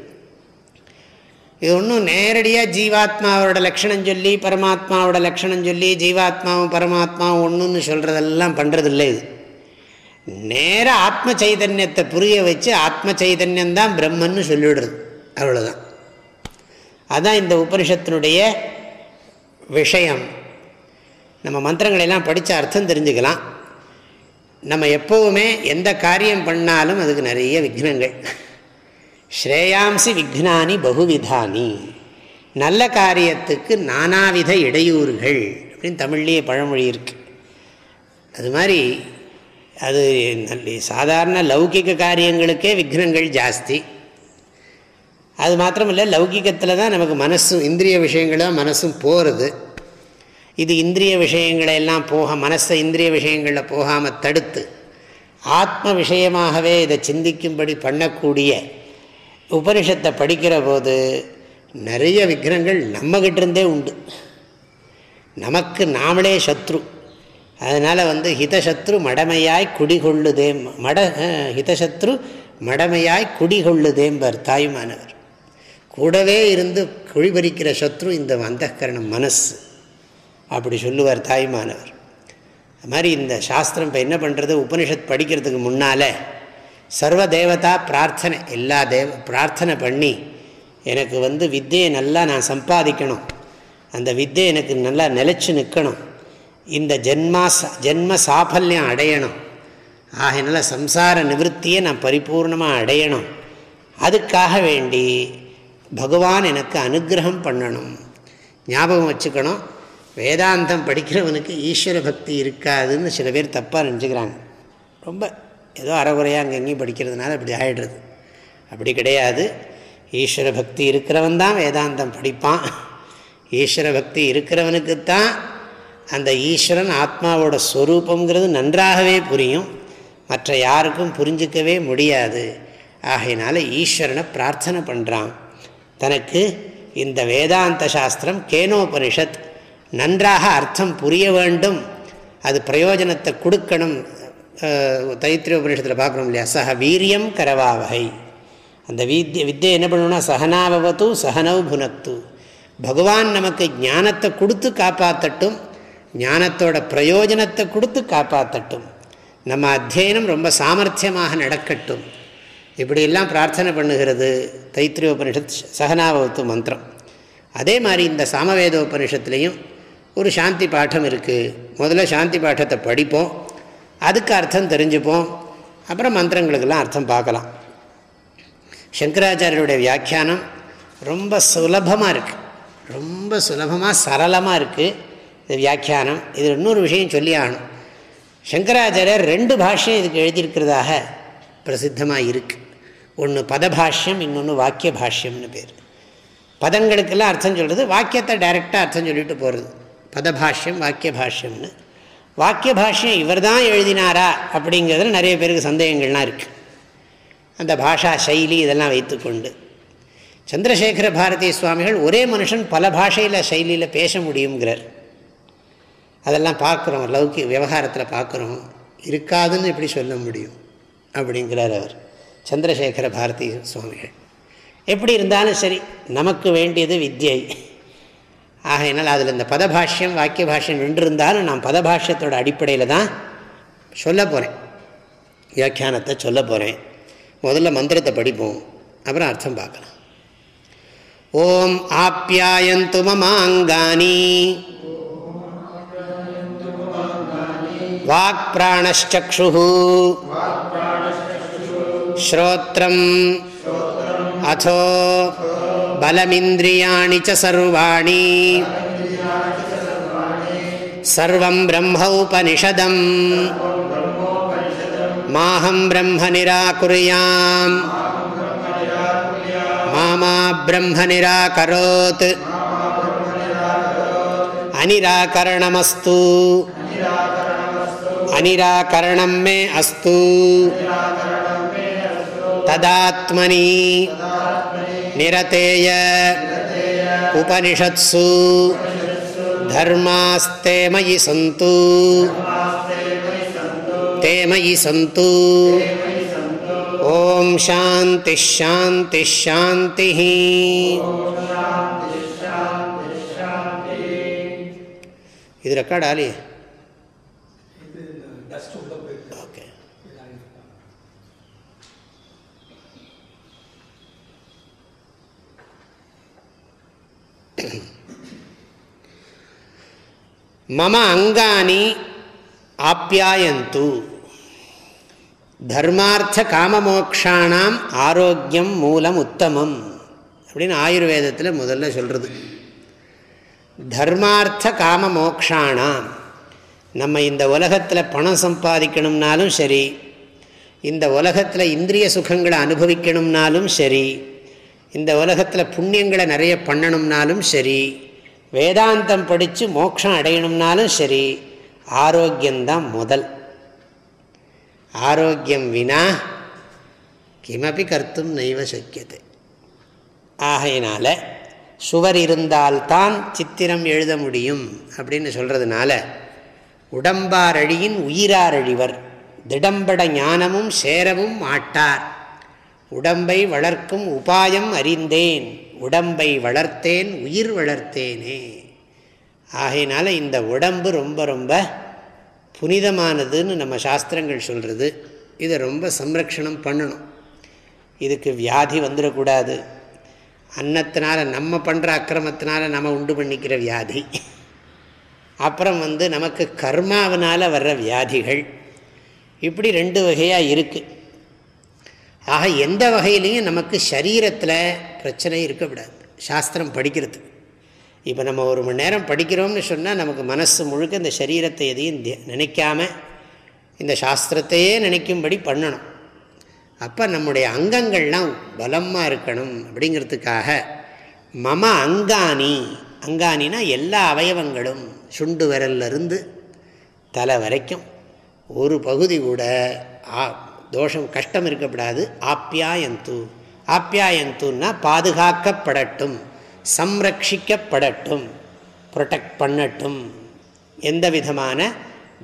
இது ஒன்றும் நேரடியாக ஜீவாத்மாவோட லக்ஷணம் சொல்லி பரமாத்மாவோட லக்ஷணம் சொல்லி ஜீவாத்மாவும் பரமாத்மாவும் ஒன்றுன்னு சொல்கிறதெல்லாம் பண்ணுறதில்லை இது. நேர ஆத்ம சைதன்யத்தை புரிய வச்சு ஆத்ம சைதன்யந்தான் பிரம்மன்னு சொல்லிவிடுறது அவ்வளோதான் அதுதான் இந்த உபனிஷத்தினுடைய விஷயம். நம்ம மந்திரங்களெல்லாம் படித்த அர்த்தம் தெரிஞ்சுக்கலாம். நம்ம எப்போவுமே எந்த காரியம் பண்ணாலும் அதுக்கு நிறைய விக்னங்கள். ஸ்ரேயாம்சி விக்னானி பகுவிதானி. நல்ல காரியத்துக்கு நானாவித இடையூறுகள் அப்படின்னு தமிழ்லேயே பழமொழி இருக்குது அது மாதிரி அது நல்ல சாதாரண லௌகிக காரியங்களுக்கே விக்னங்கள் ஜாஸ்தி. அது மாத்திரமில்லை லௌகிகத்தில் தான் நமக்கு மனசும் இந்திரிய விஷயங்களாக மனசும் போகிறது இது இந்திரிய விஷயங்களை எல்லாம் போக மனசை இந்திரிய விஷயங்களில் போகாமல் தடுத்து ஆத்ம விஷயமாகவே இதை சிந்திக்கும்படி பண்ணக்கூடிய உபனிஷத்தை படிக்கிற போது நிறைய விக்னங்கள் நம்மகிட்டிருந்தே உண்டு. நமக்கு நாமளே சத்ரு. அதனால் வந்து ஹிதசத்ரு மடமையாய் குடிகொள்ளுதே மட ஹிதசத்ரு மடமையாய் குடிகொள்ளுதேம்பர் தாயுமானவர். கூடவே இருந்து குழிபறிக்கிற சத்ரு இந்த அந்தகரணம் மனசு. அப்படி சொல்லுவார் தாய்மானவர் அது மாதிரி இந்த சாஸ்திரம் இப்போ என்ன பண்ணுறது உபனிஷத் படிக்கிறதுக்கு முன்னால் சர்வ தேவதா பிரார்த்தனை எல்லா தேவ பிரார்த்தனை பண்ணி எனக்கு வந்து வித்தியை நல்லா நான் சம்பாதிக்கணும். அந்த வித்தியை எனக்கு நல்லா நிலச்சி நிற்கணும் இந்த ஜென்மா ஜென்ம சாஃபல்யம் அடையணும். ஆகையினால சம்சார நிவர்த்தியை நான் பரிபூர்ணமாக அடையணும். அதுக்காக வேண்டி பகவான் எனக்கு அனுகிரகம் பண்ணணும். ஞாபகம் வச்சுக்கணும். வேதாந்தம் படிக்கிறவனுக்கு ஈஸ்வர பக்தி இருக்காதுன்னு சில பேர் தப்பாக நினச்சிக்கிறாங்க. ரொம்ப ஏதோ அறகுறையாக அங்கே எங்கேயும் படிக்கிறதுனால அப்படி ஆகிடுறது அப்படி கிடையாது. ஈஸ்வர பக்தி இருக்கிறவன் தான் வேதாந்தம் படிப்பான். ஈஸ்வர பக்தி இருக்கிறவனுக்குத்தான் அந்த ஈஸ்வரன் ஆத்மாவோட ஸ்வரூபங்கிறது நன்றாகவே புரியும். மற்ற யாருக்கும் புரிஞ்சிக்கவே முடியாது. ஆகையினால ஈஸ்வரனை பிரார்த்தனை பண்ணுறான் தனக்கு இந்த வேதாந்த சாஸ்திரம் கேனோபனிஷத் நன்றாக அர்த்தம் புரிய வேண்டும். அது பிரயோஜனத்தை கொடுக்கணும். தைத்திரிய உபநிஷத்தில் பார்க்குறோம் இல்லையா? சக வீரியம் கரவாவகை. அந்த வித்ய வித்தியை என்ன பண்ணணும்னா சகனாபவத்து சகனவ் புனத்து பகவான் நமக்கு ஞானத்தை கொடுத்து காப்பாற்றட்டும் ஞானத்தோட பிரயோஜனத்தை கொடுத்து காப்பாற்றட்டும் நம்ம அத்தியனம் ரொம்ப சாமர்த்தியமாக நடக்கட்டும். இப்படியெல்லாம் பிரார்த்தனை பண்ணுகிறது தைத்திரிய உபனிஷத் சகனாபவத்து மந்திரம். அதே மாதிரி இந்த சாமவேத உபனிஷத்துலேயும் ஒரு சாந்தி பாடம் இருக்குது முதல்ல சாந்தி பாட்டத்தை படிப்போம். அதுக்கு அர்த்தம் தெரிஞ்சுப்போம். அப்புறம் மந்திரங்களுக்கெல்லாம் அர்த்தம் பார்க்கலாம். சங்கராச்சாரியருடைய வியாக்கியானம் ரொம்ப சுலபமாக இருக்குது ரொம்ப சுலபமாக சரளமாக இருக்குது இது வியாக்கியானம். இது இன்னொரு விஷயம் சொல்லி ஆகணும். சங்கராச்சாரியர் ரெண்டு பாஷ்யம் இதுக்கு எழுதியிருக்கிறதாக பிரசித்தமாக இருக்குது ஒன்று பதபாஷ்யம் இன்னொன்று வாக்கிய பாஷ்யம்னு பேர். பதங்களுக்கெல்லாம் அர்த்தம் சொல்கிறது வாக்கியத்தை டைரெக்டாக அர்த்தம் சொல்லிட்டு போகிறது பதபாஷ்யம் வாக்கிய பாஷ்யம்னு வாக்கிய பாஷ்யம் இவர் தான் எழுதினாரா அப்படிங்கிறதுல நிறைய பேருக்கு சந்தேகங்கள்லாம் இருக்குது அந்த பாஷா சைலி இதெல்லாம் வைத்துக்கொண்டு. சந்திரசேகர பாரதி சுவாமிகள் ஒரே மனுஷன் பல பாஷையில் சைலியில் பேச முடியுங்கிறார் அதெல்லாம் பார்க்குறோம் லௌகி விவகாரத்தில் பார்க்குறோம். இருக்காதுன்னு இப்படி சொல்ல முடியும் அப்படிங்கிறார் அவர் சந்திரசேகர பாரதி சுவாமிகள். எப்படி இருந்தாலும் சரி நமக்கு வேண்டியது வித்யை. ஆகையினால் அதில் இந்த பதபாஷ்யம் வாக்கிய பாஷ்யம் ரெண்டு இருந்தாலும் நான் பதபாஷ்யத்தோட அடிப்படையில் தான் சொல்ல போகிறேன் வியாக்கியானத்தை சொல்ல போகிறேன் முதல்ல மந்திரத்தை படிப்போம். அப்புறம் அர்த்தம் பார்க்கலாம். ஓம் ஆப்யாயந்து மமாங்கானி. வாக் பிராணச்சு ஸ்ரோத்திரம் அதோ பலமிந்திரியாணி சர்வாணி சர்வம் பிரம்ம உபனிஷதம் மாஹம் பிரம்ம நிராகுரியாம் மாமா பிரம்ம நிராகரோத் அனிராகரணமஸ்து அனிராகரணம் மே அஸ்து ததாத்மனி निरतेय। उपनिषत्सु। धर्मास्ते मयि सन्तु। ते मयि सन्तु। ॐ शान्तिश्शान्तिश्शान्तिः ಇದು ರೆಕಾರ್ಡ್ ಆಲಿ மம அங்கானி ஆப்யாயந்து தர்மார்த்த காமமோக்ஷானாம் ஆரோக்கியம் மூலம் உத்தமம் அப்படின்னு ஆயுர்வேதத்தில் முதல்ல சொல்கிறது தர்மார்த்த காம மோக்ஷானாம் நம்ம இந்த உலகத்தில் பணம் சம்பாதிக்கணும்னாலும் சரி இந்த உலகத்தில் இந்திரிய சுகங்களை அனுபவிக்கணும்னாலும் சரி இந்த உலகத்தில் புண்ணியங்களை நிறைய பண்ணணும்னாலும் சரி வேதாந்தம் படித்து மோட்சம் அடையணும்னாலும் சரி ஆரோக்கியந்தான் முதல். ஆரோக்கியம் வினா கிமபி கருத்தும் நைவ சக்கியது. ஆகையினால சுவர் இருந்தால்தான் சித்திரம் எழுத முடியும் அப்படின்னு சொல்கிறதுனால உடம்பாரழியின் உயிராரழிவர் திடம்பட ஞானமும் சேரவும் மாட்டார். உடம்பை வளர்க்கும் உபாயம் அறிந்தேன். உடம்பை வளர்த்தேன் உயிர் வளர்த்தேனே. ஆகையினால இந்த உடம்பு ரொம்ப ரொம்ப புனிதமானதுன்னு நம்ம சாஸ்திரங்கள் சொல்கிறது இதை ரொம்ப சம்ரக்ஷணம் பண்ணணும். இதுக்கு வியாதி வந்துடக்கூடாது. அன்னத்தினால நம்ம பண்ணுற அக்கிரமத்தினால நம்ம உண்டு பண்ணிக்கிற வியாதி. அப்புறம் வந்து நமக்கு கர்மாவனால் வர்ற வியாதிகள். இப்படி ரெண்டு வகையாக இருக்குது ஆக எந்த வகையிலையும் நமக்கு சரீரத்தில் பிரச்சனை இருக்கக்கூடாது சாஸ்திரம் படிக்கிறது இப்போ நம்ம ஒரு மணி நேரம் படிக்கிறோம்னு சொன்னால் நமக்கு மனசு முழுக்க இந்த சரீரத்தை எதையும் நினைக்காம இந்த சாஸ்திரத்தையே நினைக்கும்படி பண்ணணும். அப்போ நம்முடைய அங்கங்கள்லாம் பலமாக இருக்கணும் அப்படிங்கிறதுக்காக மம அங்காணி அங்காணினா எல்லா அவயவங்களும் சுண்டு விரல்லிருந்து தலை வரைக்கும் ஒரு பகுதி கூட தோஷம் கஷ்டம் இருக்கக்கூடாது ஆப்யாயந்து. ஆப்யாயந்துன்னா பாதுகாக்கப்படட்டும் சம்ரட்சிக்கப்படட்டும் ப்ரொடெக்ட் பண்ணட்டும். எந்த விதமான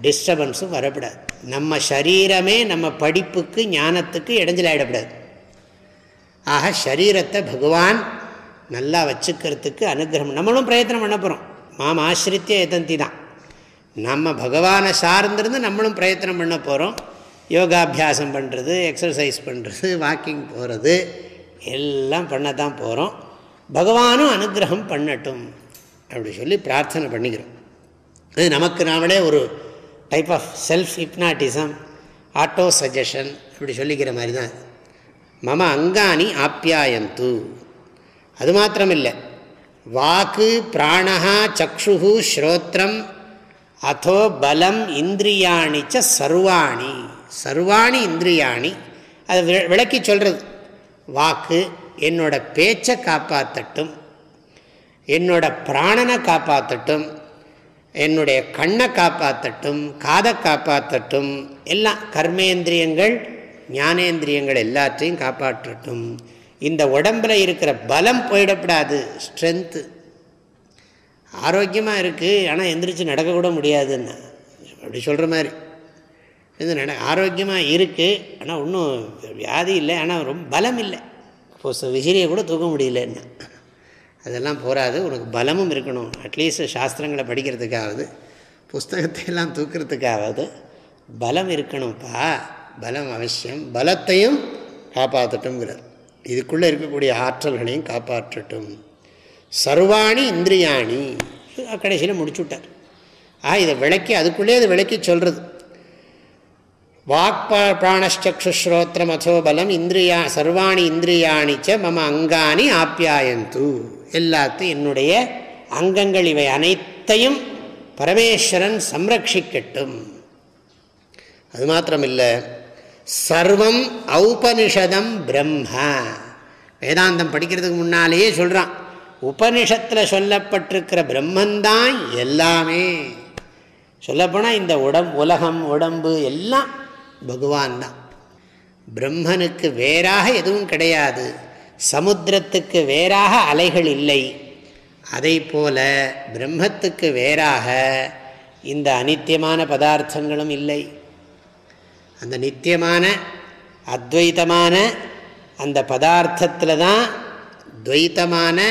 டிஸ்டர்பன்ஸும் வரக்கூடாது நம்ம சரீரமே நம்ம படிப்புக்கு ஞானத்துக்கு இடைஞ்சலாயிடக்கூடாது ஆக சரீரத்தை பகவான் நல்லா வச்சுக்கிறதுக்கு அனுகிரகம். நம்மளும் பிரயத்தனம் பண்ண போகிறோம் மாம் ஆசிரித்திய எதந்தி தான். நம்ம பகவானை சார்ந்திருந்து நம்மளும் பிரயத்தனம் பண்ண போகிறோம் யோகாபியாசம் பண்ணுறது எக்ஸசைஸ் பண்ணுறது வாக்கிங் போகிறது எல்லாம் பண்ண தான் போகிறோம் பகவானும் அனுகிரகம் பண்ணட்டும் அப்படி சொல்லி பிரார்த்தனை பண்ணிக்கிறோம். அது நமக்கு நாமளே ஒரு type of self hypnotism auto suggestion இப்படி சொல்லிக்கிற மாதிரி தான் மம அங்காணி ஆப்யாயந்து. அது மாத்திரமில்லை. வாக்கு பிராணா சக்ஷு ஸ்ரோத்திரம் அதோ பலம் இந்திரியாணிச்ச சர்வாணி. சர்வாணி இந்திரியாணி. அதை விளக்கி சொல்கிறது வாக்கு என்னோட பேச்சை காப்பாற்றட்டும் என்னோட பிராணனை காப்பாற்றட்டும் என்னுடைய கண்ணை காப்பாற்றட்டும் காதை காப்பாற்றட்டும் எல்லாம் கர்மேந்திரியங்கள் ஞானேந்திரியங்கள் எல்லாத்தையும் காப்பாற்றட்டும். இந்த உடம்பில் இருக்கிற பலம் போயிடப்படாது. ஸ்ட்ரென்த்து. ஆரோக்கியமாக இருக்குது ஆனால் எந்திரிச்சு நடக்கக்கூட முடியாதுன்னு. அப்படி சொல்கிற மாதிரி. இது நட ஆரோக்கியமாக இருக்குது ஆனால் ஒன்றும் வியாதி இல்லை. ஆனால் ரொம்ப பலம் இல்லை. இப்போ விசிறியை கூட தூக்க முடியலன்னா. அதெல்லாம் போகாது உனக்கு பலமும் இருக்கணும். அட்லீஸ்ட் சாஸ்திரங்களை படிக்கிறதுக்காவது புஸ்தகத்தை எல்லாம் தூக்கிறதுக்காவது பலம் இருக்கணும்ப்பா. பலம் அவசியம். பலத்தையும் காப்பாற்றட்டும்ங்கிறார். இதுக்குள்ளே இருக்கக்கூடிய ஆற்றல்களையும் காப்பாற்றட்டும். சர்வாணி இந்திரியாணி. கடைசியில் முடிச்சு விட்டார் ஆ இதை விளக்கி அதுக்குள்ளே அதை விளக்கி சொல்கிறது வாக்பா பிராணச்சுஸ்ரோத்திரம் பலம் இந்திரியா சர்வாணி இந்திரியாணிச்ச மம அங்காணி ஆப்பியாயந்து எல்லாத்தையும் என்னுடைய அங்கங்கள் இவை அனைத்தையும் பரமேஸ்வரன் சம்ரட்சிக்கட்டும் அது மாத்திரமில்லை சர்வம் ஔபனிஷதம் பிரம்ம. வேதாந்தம் படிக்கிறதுக்கு முன்னாலேயே சொல்கிறான் உபனிஷத்தில் சொல்லப்பட்டிருக்கிற பிரம்மந்தான் எல்லாமே. சொல்லப்போனால் இந்த உடம் உலகம் உடம்பு எல்லாம் பகவான் தான் பிரம்மனுக்கு வேறாக எதுவும் கிடையாது. சமுத்திரத்துக்கு வேறாக அலைகள் இல்லை. அதை போல பிரம்மத்துக்கு வேறாக இந்த அனித்தியமான பதார்த்தங்களும் இல்லை. அந்த நித்தியமான அத்வைத்தமான அந்த பதார்த்தத்தில் தான் துவைத்தமான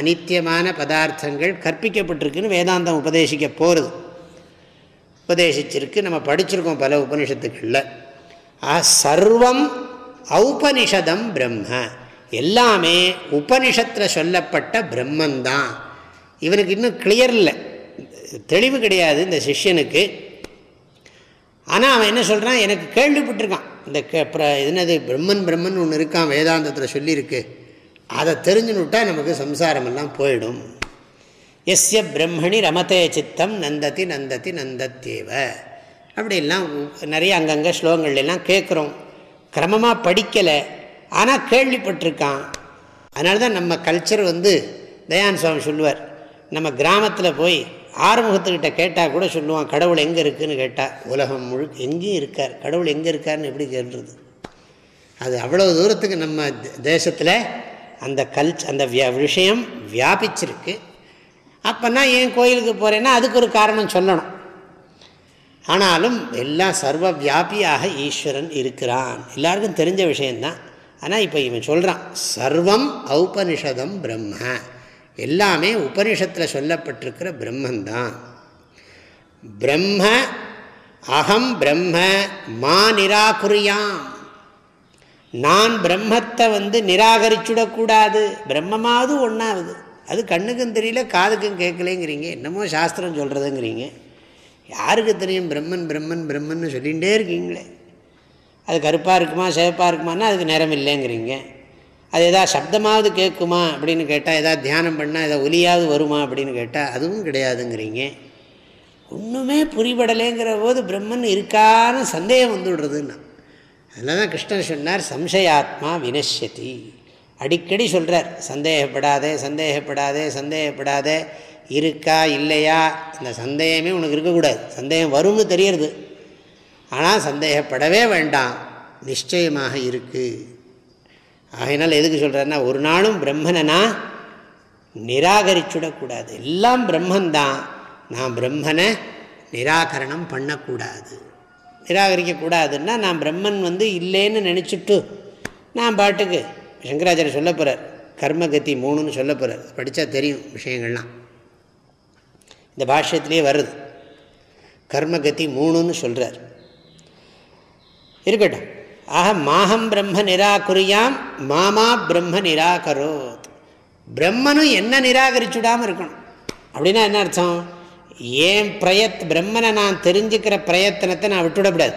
அனித்தியமான பதார்த்தங்கள் கற்பிக்கப்பட்டிருக்குன்னு வேதாந்தம் உபதேசிக்க போகிறது உபதேசிச்சிருக்கு. நம்ம படிச்சிருக்கோம் பல உபனிஷத்துக்களில் ஆ சர்வம் ஔபனிஷதம் பிரம்ம. எல்லாமே உபனிஷத்தில் சொல்லப்பட்ட பிரம்மந்தான். இவனுக்கு இன்னும் கிளியர் இல்லை. தெளிவு கிடையாது இந்த சிஷ்யனுக்கு. ஆனால் அவன் என்ன சொல்கிறான் எனக்கு கேள்விப்பட்டிருக்கான். இந்த கே என்னது பிரம்மன் பிரம்மன் ஒன்று இருக்கான் வேதாந்தத்தில் சொல்லியிருக்கு. அதை தெரிஞ்சுனுட்டா நமக்கு சம்சாரமெல்லாம் போயிடும். எஸ்ய பிரம்மணி ரமதே சித்தம் நந்ததி நந்ததி நந்தத்தேவ. அப்படிலாம் நிறைய அங்கங்கே ஸ்லோகங்கள்லாம் கேட்குறோம். கிரமமாக படிக்கலை. ஆனால் கேள்விப்பட்டிருக்கான். அதனால தான் நம்ம கல்ச்சர் வந்து தயான் சுவாமி சொல்லுவார். நம்ம கிராமத்தில் போய் ஆறுமுகத்துக்கிட்ட கேட்டால் கூட சொல்லுவான் கடவுள் எங்கே இருக்குதுன்னு கேட்டால் உலகம் முழுக்க எங்கேயும் இருக்கார். கடவுள் எங்கே இருக்காருன்னு எப்படி கேள்றது? அது அவ்வளோ தூரத்துக்கு நம்ம தேசத்தில் அந்த கல்ச் அந்த வியா விஷயம் வியாபிச்சிருக்கு. அப்போனா ஏன் கோயிலுக்கு போகிறேன்னா அதுக்கு ஒரு காரணம் சொல்லணும். ஆனாலும் எல்லாம் சர்வ வியாபியாக ஈஸ்வரன் இருக்கிறான். எல்லாருக்கும் தெரிஞ்ச விஷயந்தான் ஆனால் இப்போ இவன் சொல்கிறான் சர்வம் ஔபனிஷதம் பிரம்ம. எல்லாமே உபனிஷத்தில் சொல்லப்பட்டிருக்கிற பிரம்மந்தான். பிரம்ம அகம் பிரம்ம மா நிராகுரியாம். நான் பிரம்மத்தை வந்து நிராகரிச்சுடக்கூடாது. பிரம்மமாவது ஒன்றாவது அது கண்ணுக்கும் தெரியல காதுக்கும் கேட்கலேங்கிறீங்க. என்னமோ சாஸ்திரம் சொல்கிறதுங்கிறீங்க யாருக்கு தெரியும்? பிரம்மன் பிரம்மன் பிரம்மன் சொல்லிகிட்டே இருக்கீங்களே. அது கருப்பாக இருக்குமா சிவப்பாக இருக்குமான்னா அதுக்கு நேரம் இல்லைங்கிறீங்க. அது எதாவது சப்தமாவது கேட்குமா அப்படின்னு கேட்டால் எதாவது தியானம் பண்ணால் எதாவது ஒலியாவது வருமா அப்படின்னு கேட்டால் அதுவும் கிடையாதுங்கிறீங்க. ஒன்றுமே புரிபடலைங்கிற போது பிரம்மன் இருக்கான்னு சந்தேகம் வந்துவிடுறதுன்னா அதனால தான் கிருஷ்ணன் சொன்னார் சம்சயாத்மா வினஷ்யதி. அடிக்கடி சொல்கிறார் சந்தேகப்படாதே சந்தேகப்படாதே சந்தேகப்படாதே இருக்கா இல்லையா? இந்த சந்தேகமே உனக்கு இருக்கக்கூடாது. சந்தேகம் வரும்னு தெரியறது. ஆனால் சந்தேகப்படவே வேண்டாம். நிச்சயமாக இருக்குது ஆகையினால் எதுக்கு சொல்கிறேன்னா ஒரு நாளும் பிரம்மனை நிராகரிச்சுடக்கூடாது. எல்லாம் பிரம்மந்தான் நான் பிரம்மனை நிராகரணம் பண்ணக்கூடாது. நிராகரிக்கக்கூடாதுன்னா நான் பிரம்மன் வந்து இல்லைன்னு நினச்சிட்டு நான் பாட்டுக்கு சங்கராச்சாரிய சொல்ல போகிறார் கர்மகதி மூணுன்னு சொல்ல போகிறார் படித்தா தெரியும் விஷயங்கள்லாம். இந்த பாஷ்யத்திலே வருது. கர்மகதி மூணுன்னு சொல்கிறார் இருக்கட்டும். ஆக மாகம் பிரம்ம நிராகுரியாம் மாமா பிரம்ம நிராகரோத். பிரம்மனும் என்ன நிராகரிச்சுடாமல் இருக்கணும்? அப்படின்னா என்ன அர்த்தம்? ஏன் பிரயத் பிரம்மனை நான் தெரிஞ்சுக்கிற பிரயத்தனத்தை நான் விட்டுவிடக்கூடாது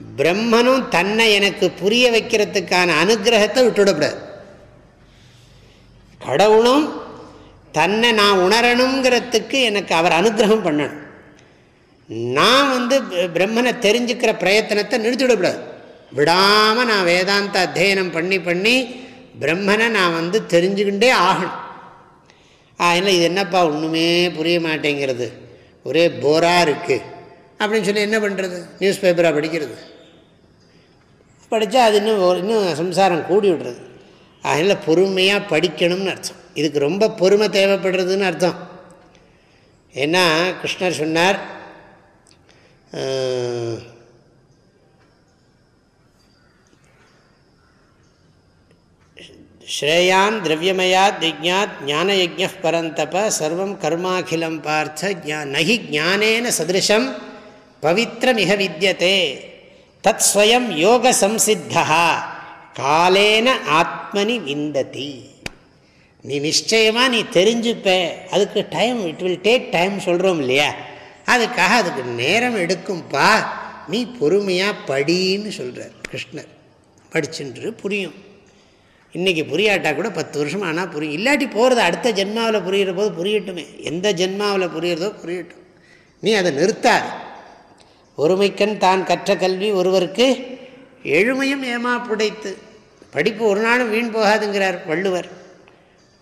பிரம்மனும் தன்னை எனக்கு புரிய வைக்கிறதுக்கான அனுகிரகத்தை விட்டுவிடக்கூடாது. கடவுளும் தன்னை நான் உணரணுங்கிறதுக்கு எனக்கு அவர் அனுகிரகம் பண்ணணும். நான் வந்து பிரம்மனை தெரிஞ்சுக்கிற பிரயத்தனத்தை நிறுத்திவிடக்கூடாது. விடாமல் நான் வேதாந்த அத்தியனம் பண்ணி பண்ணி பிரம்மனை நான் வந்து தெரிஞ்சுக்கிட்டே ஆகணும். இல்லை இது என்னப்பா ஒன்றுமே புரிய மாட்டேங்கிறது. ஒரே போராக இருக்குது அப்படின்னு சொல்லி என்ன பண்ணுறது நியூஸ் பேப்பராக படிக்கிறது. படித்தா அது இன்னும் இன்னும் சம்சாரம் கூடி விடுறது. அதனால் பொறுமையாக படிக்கணும்னு அர்த்தம். இதுக்கு ரொம்ப பொறுமை தேவைப்படுறதுன்னு அர்த்தம். ஏன்னா கிருஷ்ணர் சொன்னார் ஸ்ரேயான் திரவியமயாத் ஞான யஜ்ய பரந்தப சர்வம் கர்மாகிலம் பார்த்த ஜா நகி ஜானேன சதிருஷம் பவித்திரமிக வித்தியதே தத் ஸ்வயம் யோக சம்சித்தா காலேன ஆத்மனி விந்ததி. நீ நிச்சயமாக நீ தெரிஞ்சுப்ப. அதுக்கு time it will take time சொல்கிறோம் இல்லையா? அதுக்காக அதுக்கு நேரம் எடுக்கும்பா. நீ பொறுமையாக படின்னு சொல்கிறார் கிருஷ்ணர். படிச்சுன்று புரியும். இன்றைக்கி புரியாட்டா கூட பத்து வருஷம் ஆனால் புரியும். இல்லாட்டி போகிறது அடுத்த ஜென்மாவில் புரிகிற போது புரியட்டுமே. எந்த ஜென்மாவில் புரியிறதோ புரியட்டும். நீ அதை நிறுத்தாது. ஒருமைக்கண் தான் கற்ற கல்வி ஒருவருக்கு எழுமையும் ஏமா புடைத்து. படிப்பு ஒரு நாளும் வீண் போகாதுங்கிறார் வள்ளுவர்.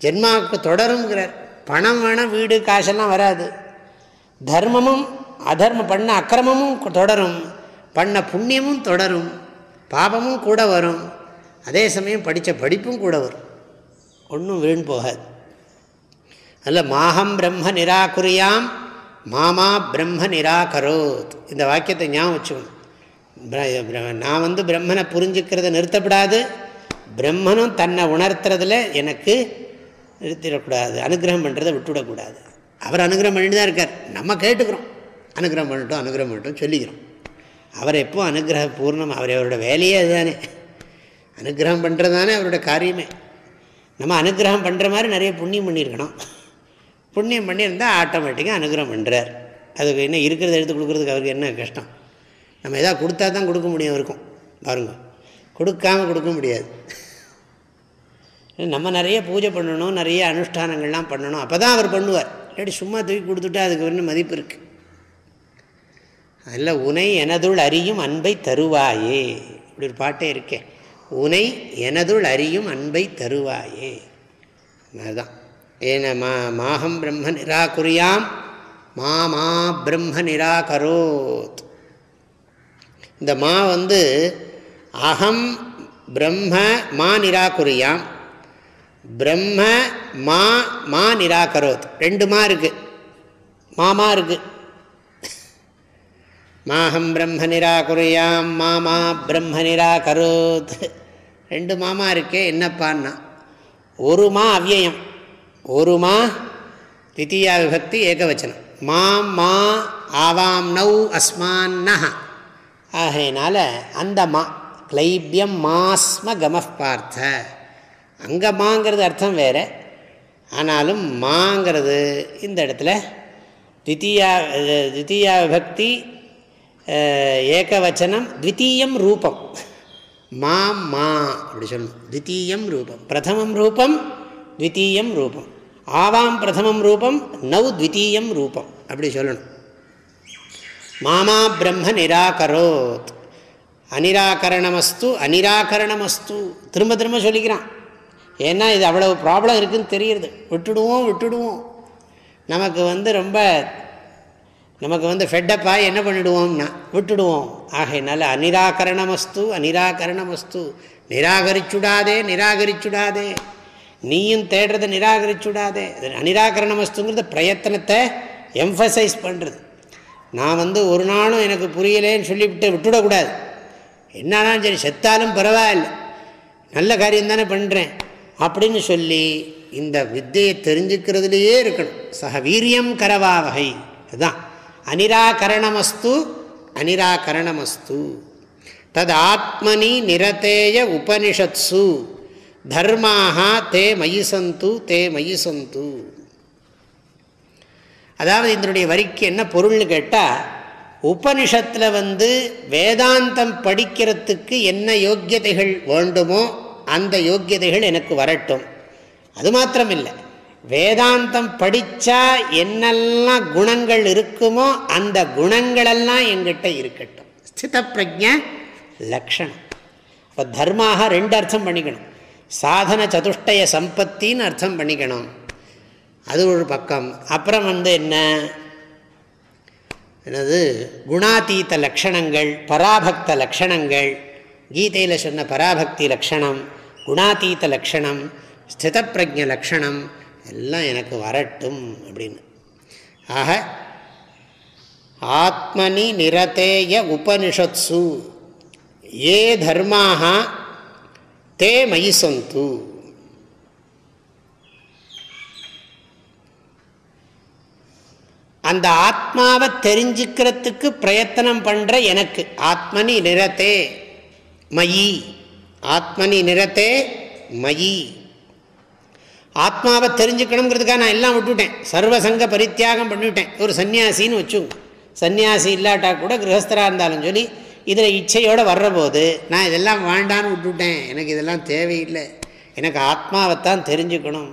ஜென்மாவுக்கு தொடருங்கிறார் பணம் வேணால் வீடு காசெல்லாம் வராது. தர்மமும் அதர்மம் பண்ண அக்கிரமமும் தொடரும். பண்ண புண்ணியமும் தொடரும். பாபமும் கூட வரும். அதே சமயம் படித்த படிப்பும் கூட வரும். ஒன்றும் வீண் போகாது. அல்ல மாகம் பிரம்ம நிராகுரியாம் மாமா பிரம்ம நிராகரோத். இந்த வாக்கியத்தை ஞாபகம் வச்சுக்கணும். நான் வந்து பிரம்மனை புரிஞ்சுக்கிறத நிறுத்தப்படாது. பிரம்மனும் தன்னை உணர்த்துறதுல எனக்கு நிறுத்திடக்கூடாது. அனுகிரகம் பண்ணுறதை விட்டுவிடக்கூடாது. அவர் அனுகிரகம் பண்ணிட்டு தான் இருக்கார். நம்ம கேட்டுக்கிறோம். அனுகிரகம் பண்ணட்டும் அனுகிரகம் பண்ணட்டும் சொல்லிக்கிறோம். அவர் எப்போ அனுகிரக பூர்ணம் அவர் அவரோட வேலையே அதுதானே. அனுகிரகம் பண்ணுறது தானே அவரோட காரியமே. நம்ம அனுகிரகம் பண்ணுற மாதிரி நிறைய புண்ணியம் பண்ணியிருக்கணும். புண்ணியம் பண்ணியிருந்தால் ஆட்டோமேட்டிக்காக அனுகிரகம் பண்ணுறார் அதுக்கு என்ன இருக்கிறத எடுத்து கொடுக்குறதுக்கு அவருக்கு என்ன கஷ்டம்? நம்ம எதாவது கொடுத்தா தான் கொடுக்க முடியும் அவருக்கும். பாருங்க. கொடுக்காமல் கொடுக்க முடியாது. நம்ம நிறைய பூஜை பண்ணணும் நிறைய அனுஷ்டானங்கள்லாம் பண்ணணும். அப்போ தான் அவர் பண்ணுவார். இல்லாட்டி சும்மா தூக்கி கொடுத்துட்டா அதுக்கு ஒன்று மதிப்பு இருக்குது அதில் உனை எனதுள் அறியும் அன்பை தருவாயே. இப்படி ஒரு பாட்டே இருக்கேன் உனை எனதுள் அறியும் அன்பை தருவாயே. அதுதான். ஏன மா மாஹம் பிரம்ம நிராகுரியாம் மா மா பிரம்ம நிராகரோத். இந்த மா வந்து அகம் பிரம்ம மா நிராகுரியாம் பிரம்ம மா மா நிராகரோத். ரெண்டு மா இருக்குது மாமா இருக்குது மாஹம் பிரம்ம நிராகுரியாம் மாமா பிரம்ம நிராகரோத். ரெண்டு மாமா இருக்கே என்னப்பான்னா ஒரு மா அவ்யயம் ஒரு மா தித்தியா விபக்தி ஏகவச்சனம். மாம் மா ஆவாம் நௌ அஸ்மான் நஹ. ஆகையினால அந்த மா கிளைபியம் மாஸ்ம கம பார்த்த. அங்கே மாங்கிறது அர்த்தம் வேறு. ஆனாலும் மாங்கிறது இந்த இடத்துல தித்தியா தித்தியா விபக்தி ஏகவச்சனம் த்வித்தீயம் ரூபம். மா மா அப்படி சொல்லணும். த்வித்தீயம் ரூபம். பிரதமம் ரூபம் த்வித்தீயம் ரூபம். ஆவாம் பிரதமம் ரூபம் நவ் த்வித்தீயம் ரூபம். அப்படி சொல்லணும். மாமா பிரம்ம நிராகரோத். அனிராகரணமஸ்து அனிராகரணமஸ்து. திரும்ப திரும்ப சொல்லிக்கிறான். ஏன்னா இது அவ்வளவு ப்ராப்ளம் இருக்குதுன்னு தெரியுது விட்டுடுவோம் விட்டுடுவோம். நமக்கு வந்து ரொம்ப நமக்கு வந்து ஃபெட்டப்பாக என்ன பண்ணிடுவோம்னா விட்டுடுவோம். ஆகையினால அனிராகரணமஸ்து அனிராகரணமஸ்து. நிராகரிச்சுடாதே நிராகரிச்சுடாதே. நீயும் தேடுறதை நிராகரிச்சுடாதே. அனிராகரணமஸ்துங்கிறத பிரயத்தனத்தை எம்ஃபசைஸ் பண்ணுறது நான் வந்து ஒரு நாளும் எனக்கு புரியலேன்னு சொல்லிவிட்டு விட்டுவிடக்கூடாது என்னாலும் சரி செத்தாலும் பரவாயில்ல. நல்ல காரியம் தானே பண்ணுறேன் அப்படின்னு சொல்லி இந்த வித்தையை தெரிஞ்சுக்கிறதுலையே இருக்கணும். சக வீரியம் கரவா வகை. அதுதான் அனிராகரணமஸ்து அனிராகரணமஸ்து தது ஆத்மனி நிரதேய உபனிஷத்சு. தர்மாக தே மயிசந்து தே மயிசந்து அதாவது இதனுடைய வரிக்கு என்ன பொருள்னு கேட்டால் உபனிஷத்தில் வந்து வேதாந்தம் படிக்கிறதுக்கு என்ன யோக்கியதைகள் வேண்டுமோ அந்த யோக்கியதைகள் எனக்கு வரட்டும். அது மாத்திரம் இல்லை வேதாந்தம் படித்தா என்னெல்லாம் குணங்கள் இருக்குமோ அந்த குணங்களெல்லாம் எங்கிட்ட இருக்கட்டும். ஸ்தித பிரஜ லக்ஷணம். இப்போ தர்மாக ரெண்டு அர்த்தம் பண்ணிக்கணும். சாதன சதுஷ்டய சம்பத்தின்னு அர்த்தம் பண்ணிக்கணும். அது ஒரு பக்கம். அப்புறம் வந்து என்ன? என்னது? குணாதீத்த லக்ஷணங்கள் பராபக்த லக்ஷணங்கள். கீதையில் சொன்ன பராபக்தி லக்ஷணம் குணாதீத்த லக்ஷணம் ஸ்தித பிரஜ லக்ஷணம் எல்லாம் எனக்கு வரட்டும் அப்படின்னு. ஆக ஆத்மனி நிரதேய உபனிஷத்சு. ஏ தர்மாக தே மயி சந்து. அந்த ஆத்மாவை தெரிஞ்சுக்கிறதுக்கு பிரயத்தனம் பண்ணுற எனக்கு. ஆத்மனி நிறத்தே மயி. ஆத்மனி நிறத்தே மயி. ஆத்மாவை தெரிஞ்சுக்கணுங்கிறதுக்காக நான் எல்லாம் விட்டுவிட்டேன் சர்வசங்க பரித்தியாகம் பண்ணிவிட்டேன் ஒரு சன்னியாசின்னு வச்சுங்க சன்னியாசி இல்லாட்டா கூட கிரகஸ்தராக இருந்தாலும் சொல்லி இதில் இச்சையோடு வர்ற போது நான் இதெல்லாம் வேண்டான்னு விட்டுவிட்டேன் எனக்கு இதெல்லாம் தேவையில்லை. எனக்கு ஆத்மாவைத்தான் தெரிஞ்சுக்கணும்.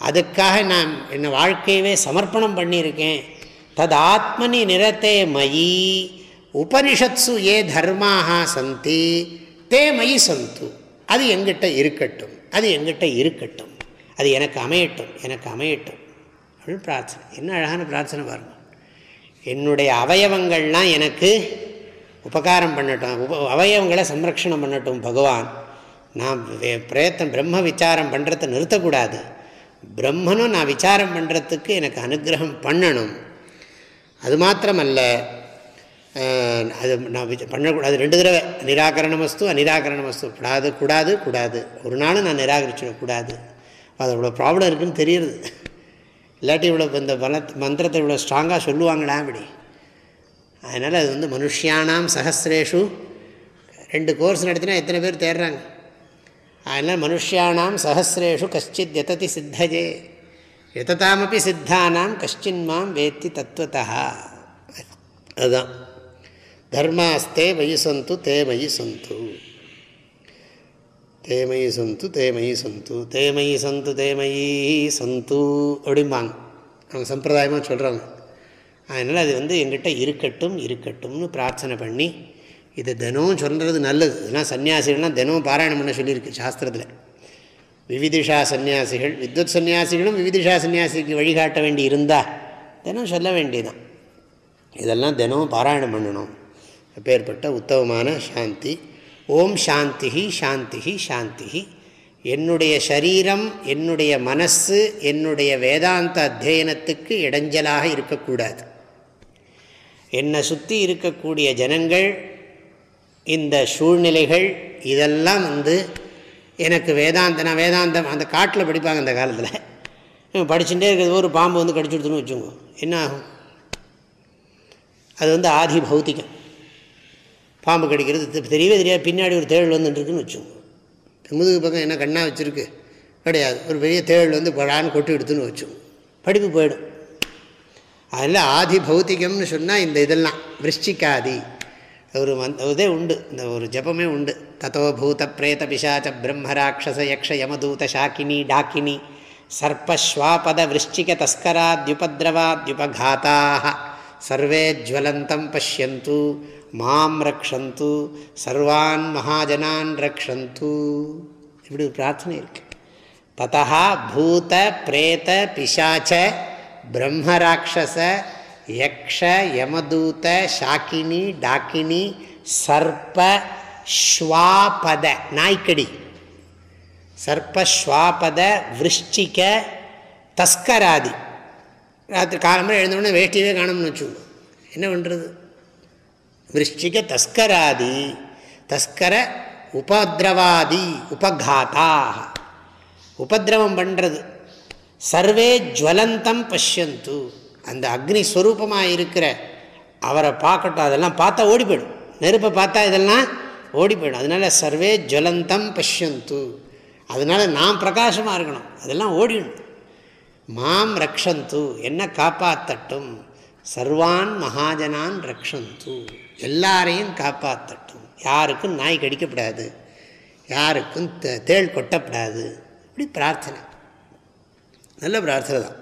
அதுக்காக நான் என்னை வாழ்க்கையவே சமர்ப்பணம் பண்ணியிருக்கேன். தது ஆத்மனி நிறத்தே மயி உபனிஷத்சு ஏ தர்மாக சந்தி. தே மயி சந்து. அது எங்கிட்ட இருக்கட்டும். அது எங்கிட்ட இருக்கட்டும். அது எனக்கு அமையட்டும். எனக்கு அமையட்டும். அப்படின்னு பிரார்த்தனை. என்ன அழகான பிரார்த்தனை பாருங்கள் என்னுடைய அவயவங்கள்லாம் எனக்கு உபகாரம் பண்ணட்டும். உப அவயவங்களை சம்ரக்ஷணம் பண்ணட்டும் பகவான். நான் பிரயத்தம் பிரம்ம விசாரம் பண்ணுறதை நிறுத்தக்கூடாது. பிரம்மனும் நான் விசாரம் பண்ணுறதுக்கு எனக்கு அனுகிரகம் பண்ணணும். அது மாத்திரமல்ல அது நான் பண்ணக்கூடாது. ரெண்டு தடவை. நிராகரணமஸ்து அநிராகரணமஸ்து கூடாது கூடாது கூடாது. ஒரு நாளும் நான் நிராகரிச்சிடக்கூடாது அது இவ்வளோ ப்ராப்ளம் இருக்குதுன்னு தெரியுது. இல்லாட்டி இவ்வளோ இந்த பல மந்திரத்தை இவ்வளோ ஸ்ட்ராங்காக சொல்லுவாங்களா அப்படி? அதனால் அது வந்து மனுஷியானாம் சஹசிரேஷு. ரெண்டு கோர்ஸ் நடத்தினா எத்தனை பேர் தேடுறாங்க அதனால் மனுஷியானாம் சஹசிரேஷு கஷ்டித் எததி சித்தஜே. எததாமப்பி சித்தானாம் கஷ்டின்மாம் வேத்தி தத்துவத்தா அதுதான். தர்மாஸ்தே மயி சொந்து தே மயி சொந்து. தேமயி சொந்து தேமயி சொந்து தேமயி சொந்து தேமயி சொந்து அப்படிம்பாங்க. அவங்க சம்பிரதாயமாக சொல்கிறாங்க அதனால் அது வந்து எங்கிட்ட இருக்கட்டும் இருக்கட்டும்னு பிரார்த்தனை பண்ணி இதை தினமும் சொல்கிறது நல்லது. இதெல்லாம் சன்னியாசிகள்லாம் தினமும் பாராயணம் பண்ண சொல்லியிருக்கு சாஸ்திரத்தில். விவிதிஷா சன்னியாசிகள் வித்வத் சன்னியாசிகளும் விவிதிஷா சன்னியாசிக்கு வழிகாட்ட வேண்டி இருந்தால் தினம் சொல்ல வேண்டியதான் இதெல்லாம் தினமும் பாராயணம் பண்ணணும். அப்பேற்பட்ட உத்தமமான சாந்தி. ஓம் சாந்தி சாந்தி சாந்தி என்னுடைய சரீரம் என்னுடைய மனசு என்னுடைய வேதாந்த அத்தியனத்துக்கு இடைஞ்சலாக இருக்கக்கூடாது. என்னை சுற்றி இருக்கக்கூடிய ஜனங்கள் இந்த சூழ்நிலைகள் இதெல்லாம் வந்து எனக்கு வேதாந்த நான் வேதாந்தம் அந்த காட்டில் படிப்பாங்க அந்த காலத்தில். படிச்சுட்டே இருக்கிறது ஒரு பாம்பு வந்து கடிச்சு கொடுத்துன்னு வச்சுங்க என்ன ஆகும்? அது வந்து ஆதி பௌத்திகம். பாம்பு கடிக்கிறது தெரியவே தெரியாது. பின்னாடி ஒரு தேள் வந்துட்டுருக்குன்னு வச்சுங்க முதுகு பக்கம் என்ன கண்ணாக வச்சுருக்கு? கிடையாது. ஒரு பெரிய தேள் வந்து படான்னு கொட்டி எடுத்துன்னு வச்சுங்க படிப்பு போயிடும். அதில் ஆதி பௌத்திகம்னு சொன்னால் இந்த இதெல்லாம் விருஷ்டிக்காதி. ஒரு மந் இதே உண்டு. இந்த ஒரு ஜபமே உண்டு. தத்தோ பூத பிரேத பிசாச்ச பிரம்மராட்சச யக்ஷ யமதூத ஷாக்கினி டாக்கினி சர்பஸ்வாபத விருஷ்டிக தஸ்கராத்யுபதிரவாத்யுபகாத்தாக சர்வே ஜுவலந்தம் பசியந்து மாம் ரக்ஷந்து சர்வான் மகாஜனான் ரக்ஷந்து. இப்படி ஒரு பிரார்த்தனை இருக்கு. ததா பூத பிரேத பிசாச்ச பிரம்மராட்சச யக்ஷ யமதூத ஷாக்கினி டாக்கினி சர்ப்ப ஸ்வாபத நாய்க்கடி. சர்பஸ்வாபத விருஷ்டிக தஸ்கராதி. ராத்திரி காலம்பரம் எழுந்தோடனே வேஷ்டியவே காணும்னு வச்சுக்கோ. என்ன பண்ணுறது விருஷ்டிக தஸ்கராதி. தஸ்கர உபதிரவாதி உபகாத்தா உபதிரவம் பண்ணுறது சர்வே ஜுவலந்தம் பஷ்யந்து. அந்த அக்னி ஸ்வரூபமாக இருக்கிற அவரை பார்க்கட்டும் அதெல்லாம் பார்த்தா ஓடி போயிடும். நெருப்பை பார்த்தா இதெல்லாம் ஓடி போயிடும். அதனால் சர்வே ஜுவலந்தம் பஷ்யந்து. அதனால் நாம் பிரகாசமாக இருக்கணும். அதெல்லாம் ஓடிடணும் மாம் ரக்ஷந்து. என்ன காப்பாற்றட்டும் சர்வான் மகாஜனான் ரக்ஷந்து. எல்லாரையும் காப்பாற்றட்டும் யாருக்கும் நாய் கடிக்கப்படாது. யாருக்கும் தேள் கொட்டப்படாது. இப்படி பிரார்த்தனை. நல்ல பிரார்த்தனை தான்.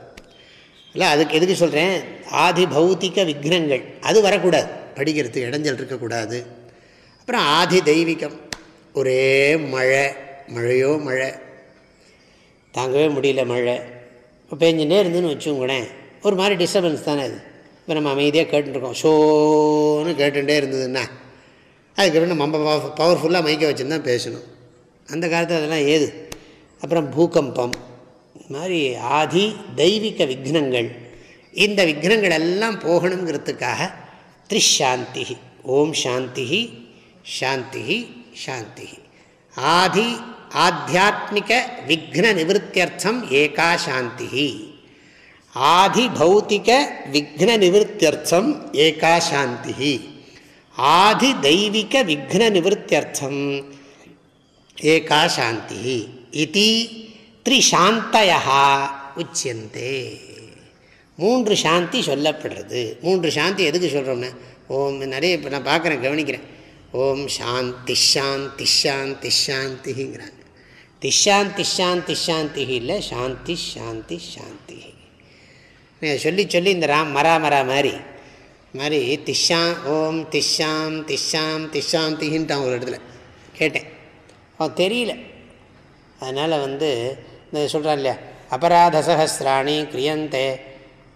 இல்லை அதுக்கு எதுக்கு சொல்கிறேன் ஆதி பௌத்திக விக்னங்கள் அது வரக்கூடாது. படிக்கிறதுக்கு இடைஞ்சல் இருக்கக்கூடாது. அப்புறம் ஆதி தெய்வீகம். ஒரே மழை. மழையோ மழை. தாங்கவே முடியல மழை. இப்போ பெஞ்சுட்டே இருந்துன்னு வச்சுக்கோங்களேன். ஒரு மாதிரி டிஸ்டர்பன்ஸ் தானே அது. இப்போ நம்ம அமைதியாக கேட்டுருக்கோம் ஷோன்னு கேட்டுகிட்டே இருந்ததுன்னா அதுக்கப்புறம் நம்ம பவர்ஃபுல்லாக மைக்க வச்சுருந்தா பேசணும். அந்த காலத்தில் அதெல்லாம் ஏது? அப்புறம் பூகம்பம். மாதிரி ஆதி தெய்வீக விக்னங்கள். இந்த விக்னங்கள் எல்லாம் போகணுங்கிறதுக்காக த்ரிஷாந்தி ஓம் சாந்தி சாந்தி சாந்தி. ஆதி ஆத்தியாத்மிக விக்ன நிவத்தியர்த்தம் ஏகா சாந்தி. ஆதி பௌத்திக விக்ன நிவத்தியர்த்தம் ஏகா சாந்தி. ஆதி தெய்வீக விக்ன நிவத்தியர்த்தம் ஏகா சாந்தி. இது த்ரிசாந்தயா உச்சியந்தே. மூன்று சாந்தி சொல்லப்படுறது. மூன்று சாந்தி எதுக்கு சொல்கிறோம்னா ஓம் நிறைய இப்போ நான் பார்க்குறேன் கவனிக்கிறேன். ஓம் சாந்தி ஷாந்தி ஷாந்தி ஷாந்திங்கிறாங்க திஷாந்தி ஷாந்தி ஷாந்தி இல்லை சாந்தி ஷாந்தி ஷாந்தி சொல்லி சொல்லி இந்த ராம் மரா மரா மாதிரி மாதிரி திஷா ஓம் திஷாம் திஷாம் திஷாந்தின்ட்டான் ஒரு இடத்துல. கேட்டேன். அவன் தெரியல. அதனால் வந்து இந்த சொல்கிறான் இல்லையா? அபராத சகசிராணி கிரியந்தே.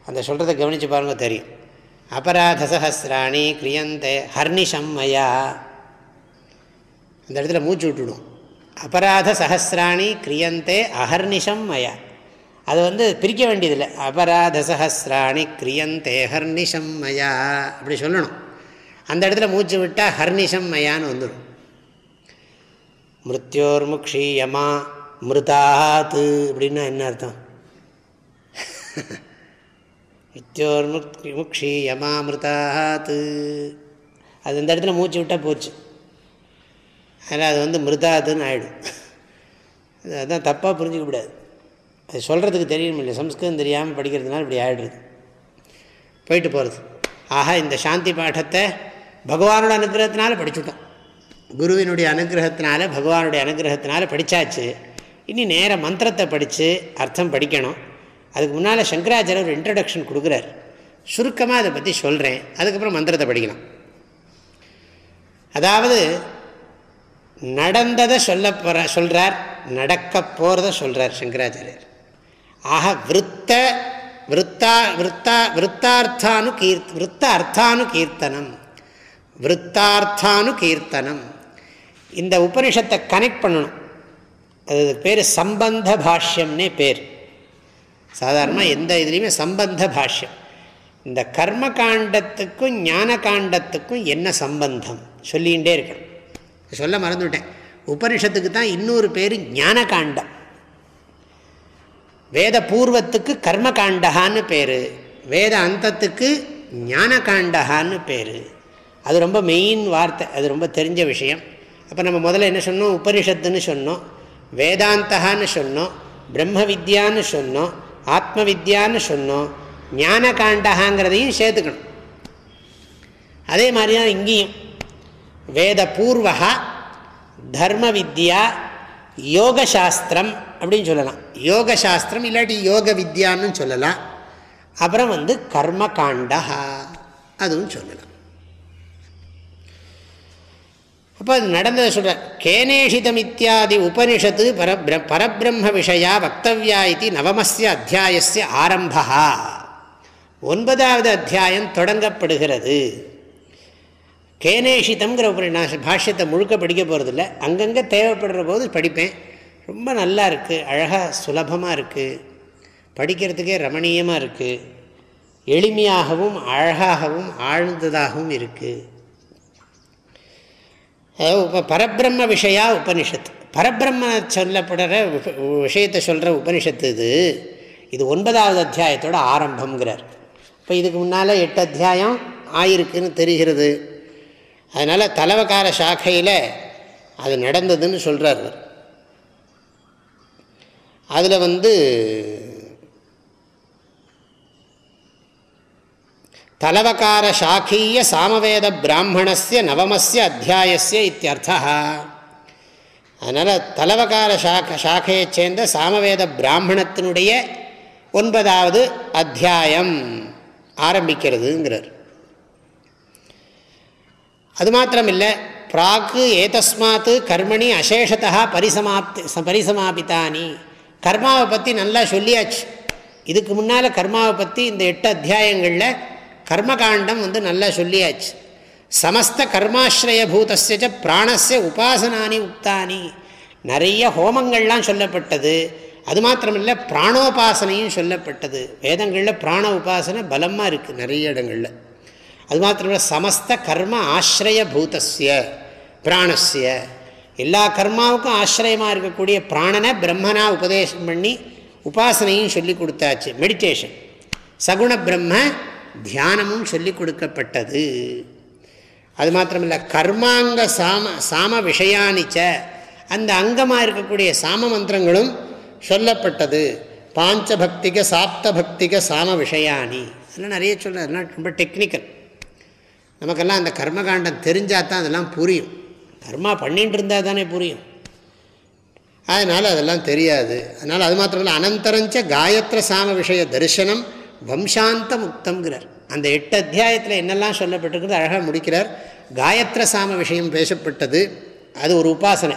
அந்த சொல்கிறத கவனித்து பாருங்கள் தெரியும். அபராத சகசிராணி கிரியந்தே ஹர்னிஷம் மயா அந்த இடத்துல மூச்சு விட்டுடும். அபராத சகசிராணி கிரியந்தே அஹர்னிஷம் மயா அது வந்து பிரிக்க வேண்டியதில்லை. அபராத சகசிராணி கிரியந்தே ஹர்னிஷம் மயா அப்படி சொல்லணும். அந்த இடத்துல மூச்சு விட்டால் ஹர்னிஷம் மயான்னு வந்துடும். மிருத்யோர்முக்ஷீயமா. மிருதாத்து அப்படின்னா என்ன அர்த்தம்? மிருத்யோர்முக் முக்ஷி மிருதாத்து. அது இந்த இடத்துல மூச்சு விட்டால் போச்சு. அதனால் அது வந்து மிருதாதுன்னு ஆகிடும் அதுதான் தப்பாக புரிஞ்சிக்க கூடாது அது சொல்கிறதுக்கு தெரியணும் இல்லை சம்ஸ்கிருதம் தெரியாமல் படிக்கிறதுனால இப்படி ஆகிடுறது போயிட்டு போகிறது ஆக இந்த சாந்தி பாடத்தை பகவானோட அனுகிரகத்தினால படிச்சுட்டோம். குருவினுடைய அனுகிரகத்தினால பகவானுடைய அனுகிரகத்தினால படித்தாச்சு இனி நேர மந்திரத்தை படித்து அர்த்தம் படிக்கணும். அதுக்கு முன்னால் சங்கராச்சாரியர் ஒரு இன்ட்ரடக்ஷன் கொடுக்குறார். சுருக்கமாக அதை பற்றி சொல்கிறேன் அதுக்கப்புறம் மந்திரத்தை படிக்கலாம். அதாவது நடந்ததை சொல்ல போகிற சொல்கிறார் நடக்க போகிறத சொல்கிறார் சங்கராச்சாரியர். ஆக விற்த்த விற்த்தா விற்த்தா விற்த்தார்த்தானு கீர்த் விற்த்த அர்த்தானு கீர்த்தனம். விற்த்தார்த்தானு கீர்த்தனம். இந்த உபனிஷத்தை கனெக்ட் பண்ணணும். அது பேர் சம்பந்த பாஷ்யம்னே பேர். சாதாரணமாக எந்த இதுலேயுமே சம்பந்த பாஷ்யம். இந்த கர்ம காண்டத்துக்கும் ஞான காண்டத்துக்கும் என்ன சம்பந்தம்? சொல்லிகிட்டே இருக்கணும். சொல்ல மறந்துவிட்டேன் உபனிஷத்துக்கு தான் இன்னொரு பேர் ஞான காண்டம் வேத பூர்வத்துக்கு கர்ம காண்டகான்னு பேர். வேத அந்தத்துக்கு ஞான காண்டகான்னு பேர். அது ரொம்ப மெயின் வார்த்தை. அது ரொம்ப தெரிஞ்ச விஷயம். அப்போ நம்ம முதல்ல என்ன சொன்னோம்? உபனிஷத்துன்னு சொன்னோம். வேதாந்தகான்னு சொன்னோம் பிரம்ம வித்யான்னு சொன்னோம் ஆத்ம வித்யான்னு சொன்னோம் ஞான காண்டகாங்கிறதையும் சேர்த்துக்கணும். அதே மாதிரி தான் இங்கேயும். வேத பூர்வகா தர்ம வித்யா யோகசாஸ்திரம் அப்படின்னு சொல்லலாம். யோகசாஸ்திரம் இல்லாட்டி யோக வித்யான்னு சொல்லலாம். அப்புறம் வந்து கர்ம காண்டா அதுவும் சொல்லலாம். அப்போ அது நடந்ததை சொல்கிறார் கேனேஷிதம் இத்தியாதி உபனிஷத்து பரபிர பரபிரம்ம விஷயா வக்தவியா இது நவமஸ்ய அத்தியாயஸ்ய ஆரம்பா ஒன்பதாவது அத்தியாயம் தொடங்கப்படுகிறது. கேனேஷிதம்ங்கிற ஒரு நான் பாஷ்யத்தை முழுக்க படிக்க போகிறதில்ல அங்கங்கே தேவைப்படுற போது படிப்பேன். ரொம்ப நல்லா இருக்குது அழகாக சுலபமாக இருக்குது படிக்கிறதுக்கே ரமணீயமாக இருக்குது எளிமையாகவும் அழகாகவும் ஆழ்ந்ததாகவும் இருக்குது இப்போ பரபிரம்ம விஷயா உபனிஷத்து. பரபிரம்ம சொல்லப்படுற விஷயத்தை சொல்கிற உபனிஷத்து இது. இது ஒன்பதாவது அத்தியாயத்தோட ஆரம்பங்கிறார் இப்போ இதுக்கு முன்னால் எட்டு அத்தியாயம் ஆயிருக்குன்னு தெரிகிறது. அதனால் தலவகார சாக்கையில் அது நடந்ததுன்னு சொல்கிறார் அதில் வந்து தலவகார சாக்கீய சாமவேத பிராமணஸ்ய நவமஸ்ய அத்தியாயஸ்ய இத்தியர்த்தா. அதனால் தலவகார சாக்க சாக்கையைச் சேர்ந்த சாமவேத பிராமணத்தினுடைய ஒன்பதாவது அத்தியாயம் ஆரம்பிக்கிறதுங்கிறார். அது மாத்திரமில்லை பிராக்கு ஏதஸ்மாத்து கர்மணி அசேஷத்தா பரிசமாப்தி பரிசமாபித்தானி கர்மாவை பற்றி நல்லா சொல்லியாச்சு. இதுக்கு முன்னால் கர்மாவை பற்றி இந்த எட்டு அத்தியாயங்களில் கர்மகாண்டம் வந்து நல்லா சொல்லியாச்சு. சமஸ்த கர்மாஸ்ரய பூதஸ்ய பிராணஸ்ய உபாசனானி உக்தானி. நிறைய ஹோமங்கள்லாம் சொல்லப்பட்டது. அது மாத்திரமில்லை பிராணோபாசனையும் சொல்லப்பட்டது. வேதங்களில் பிராண உபாசனை பலமாக இருக்குது நிறைய இடங்களில். அது மாத்திரமில்ல சமஸ்த கர்ம ஆசிரிய பூதஸ்ய பிராணஸ்ய. எல்லா கர்மாவுக்கும் ஆசிரியமாக இருக்கக்கூடிய பிராணனை பிரம்மனா உபதேசம் பண்ணி உபாசனையும் சொல்லி கொடுத்தாச்சு. மெடிடேஷன். சகுண பிரம்ம தியானமும் சொல்லி கொடுக்கப்பட்டது. அது மாத்திரமில்லை கர்மாங்க சாம சாம விஷயானிச்ச அந்த அங்கமாக இருக்கக்கூடிய சாம மந்திரங்களும் சொல்லப்பட்டது. பாஞ்ச பக்திக சாப்த பக்திக சாம விஷயானி. அதெல்லாம் நிறைய சொல்ல அதெல்லாம் ரொம்ப டெக்னிக்கல் நமக்கெல்லாம் அந்த கர்மகாண்டம் தெரிஞ்சால் தான் அதெல்லாம் புரியும். கர்மா பண்ணிட்டு இருந்தால் தானே புரியும். அதனால் அதெல்லாம் தெரியாது. அதனால் அது மாத்திரம் அனந்தரஞ்ச காயத்ர சாம விஷய தரிசனம் வம்சாந்த முக்தங்கிறார் அந்த எட்டு அத்தியாயத்தில் என்னெல்லாம் சொல்லப்பட்டிருக்கிறது அழகாக முடிக்கிறார். காயத்ர சாம விஷயம் பேசப்பட்டது. அது ஒரு உபாசனை.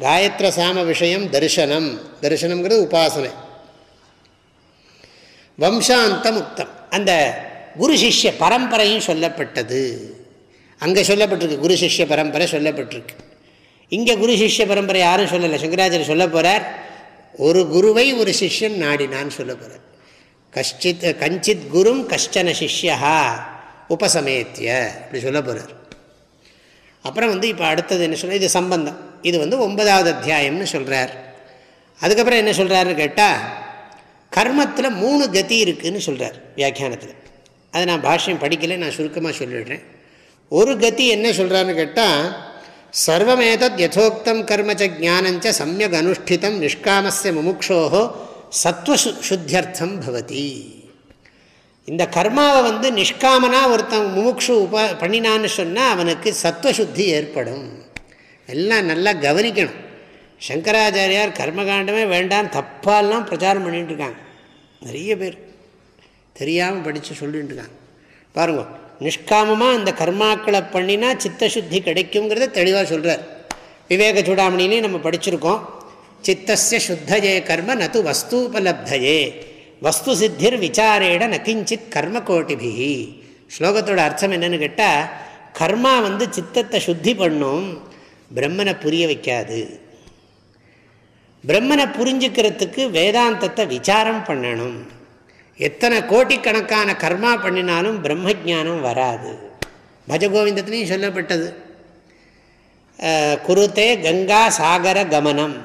காயத்ர சாம விஷயம் தரிசனம். தரிசனம்ங்கிறது உபாசனை. வம்சாந்த முக்தம் அந்த குரு சிஷ்ய பரம்பரையும் சொல்லப்பட்டது. அங்கே சொல்லப்பட்டிருக்கு குரு சிஷ்ய பரம்பரை சொல்லப்பட்டிருக்கு. இங்கே குரு சிஷ்ய பரம்பரை யாரும் சொல்லலை. சங்கராச்சாரிய சொல்ல போகிறார் ஒரு குருவை ஒரு சிஷ்யன் நாடினான்னு சொல்ல போகிறார் கஷ்டித் கஞ்சித் குரும் கஷ்டன சிஷ்யா உபசமேத்திய அப்படி சொல்ல போகிறார் அப்புறம் வந்து இப்போ அடுத்தது என்ன சொல்ல இது சம்பந்தம். இது வந்து ஒன்பதாவது அத்தியாயம்னு சொல்கிறார் அதுக்கப்புறம் என்ன சொல்கிறாருன்னு கேட்டால் கர்மத்தில் மூணு கதி இருக்குதுன்னு சொல்கிறார் வியாக்கியானத்தில். அதை நான் பாஷ்யம் படிக்கலை நான் சுருக்கமாக சொல்லிடுறேன். ஒரு கதி என்ன சொல்கிறாருன்னு கேட்டால் சர்வமேதத் யதோக்தம் கர்மச்ச ஜானஞ்ச சமயக் அனுஷ்டிதம் நிஷ்காமஸ்ய முமுக்ஷோஹோ சத்வசு சுத்தியர்த்தம் பவதி. இந்த கர்மாவை வந்து நிஷ்காமனா ஒருத்தன் முமுக்ஷு உப பண்ணினான்னு சொன்னால் அவனுக்கு சத்வசுத்தி ஏற்படும். எல்லாம் நல்லா கவனிக்கணும். சங்கராச்சாரியார் கர்மகாண்டமே வேண்டாம் தப்பாலாம் பிரச்சாரம் பண்ணிட்டுருக்காங்க. நிறைய பேர் தெரியாமல் படித்து சொல்லிட்டுருக்காங்க. பாருங்கள் பாருங்க நிஷ்காமமாக அந்த கர்மாக்களை பண்ணினா சித்தசுத்தி கிடைக்குங்கிறத தெளிவாக சொல்கிறார் விவேக சூடாமணிலையும் நம்ம படிச்சிருக்கோம். சித்தசிய சுத்தஜே கர்ம நது வஸ்தூபலப்தையே. வஸ்து சித்திர் விசாரேட கிஞ்சித் கர்ம கோட்டிபிகி ஸ்லோகத்தோட அர்த்தம் என்னன்னு கேட்டால் கர்மா வந்து சித்தத்தை சுத்தி பண்ணும் பிரம்மனை புரிய வைக்காது. பிரம்மனை புரிஞ்சுக்கிறதுக்கு வேதாந்தத்தை விசாரம் பண்ணணும். எத்தனை கோட்டிக்கணக்கான கர்மா பண்ணினாலும் பிரம்ம ஜானம் வராது. பஜகோவிந்தத்துலேயும் சொல்லப்பட்டது. குருத்தே கங்கா சாகர கமனம்.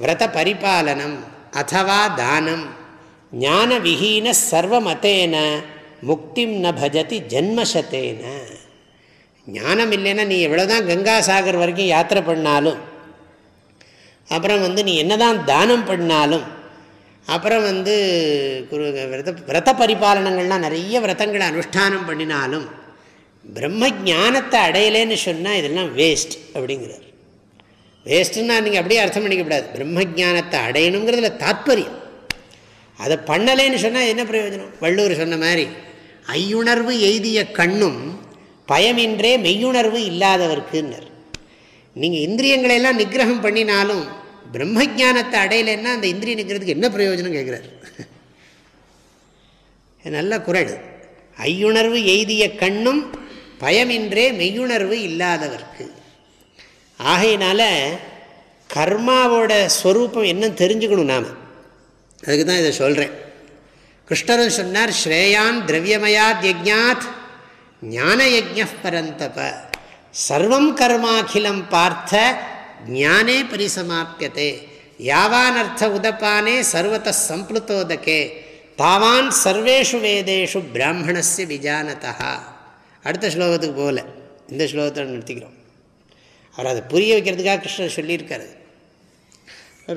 விரத பரிபாலனம் அதுவா தானம். ஞான விஹீன சர்வமத்தேன முக்திம் ந பஜதி ஜென்மசத்தேன ஞானம் இல்லைன்னா நீ எவ்வளோதான் கங்கா சாகர் வரைக்கும் யாத்திரை பண்ணாலும் அப்புறம் வந்து நீ என்னதான் தானம் பண்ணாலும் அப்புறம் வந்து குரு விரத விரத பரிபாலனங்கள்லாம் நிறைய விரதங்களை அனுஷ்டானம் பண்ணினாலும் பிரம்ம ஜானத்தை அடையலேன்னு சொன்னால் இதெல்லாம் வேஸ்ட் அப்படிங்கிறார். வேஸ்ட்டுன்னா நீங்கள் அப்படியே அர்த்தம் பண்ணிக்கப்படாது பிரம்ம ஜானத்தை அடையணுங்கிறதுல தாத்பரியம். அதை பண்ணலேன்னு சொன்னால் என்ன பிரயோஜனம்? வள்ளூர் சொன்ன மாதிரி ஐயுணர்வு எய்திய கண்ணும் பயமின்றே மெய்யுணர்வு இல்லாதவர்க்குன்னர். நீங்கள் இந்திரியங்களெல்லாம் நிகிரகம் பண்ணினாலும் பிரம்ம ஜானத்தை அடையலைன்னா அந்த இந்திரிய நிற்கிறதுக்கு என்ன பிரயோஜனம் கேட்குறாரு? நல்ல குரல். ஐயுணர்வு எய்திய கண்ணும் பயமின்றே மெய்யுணர்வு இல்லாதவர்க்கு. ஆகையினால கர்மாவோட ஸ்வரூபம் என்னன்னு தெரிஞ்சுக்கணும் நாம். அதுக்கு தான் இதை சொல்கிறேன் கிருஷ்ணரும் சொன்னார் ஸ்ரேயான் திரவியமயாத் யஜ்ஞாத் ஞான யஜ்ஞ பரந்தப. சர்வம் கர்மாகிலம் பார்த்த ஞானே பரிசமாப்பியதே யாவான் அர்த்த உதப்பானே சர்வத சம்ப்ளுத்தோதகே. தாவான் சர்வேஷு வேதேஷு பிராமணஸ்ய விஜானதா அடுத்த ஸ்லோகத்துக்கு போகல. இந்த ஸ்லோகத்தை நிறுத்திக்கிறோம். அவர் அதை புரிய வைக்கிறதுக்காக கிருஷ்ணர் சொல்லியிருக்காரு.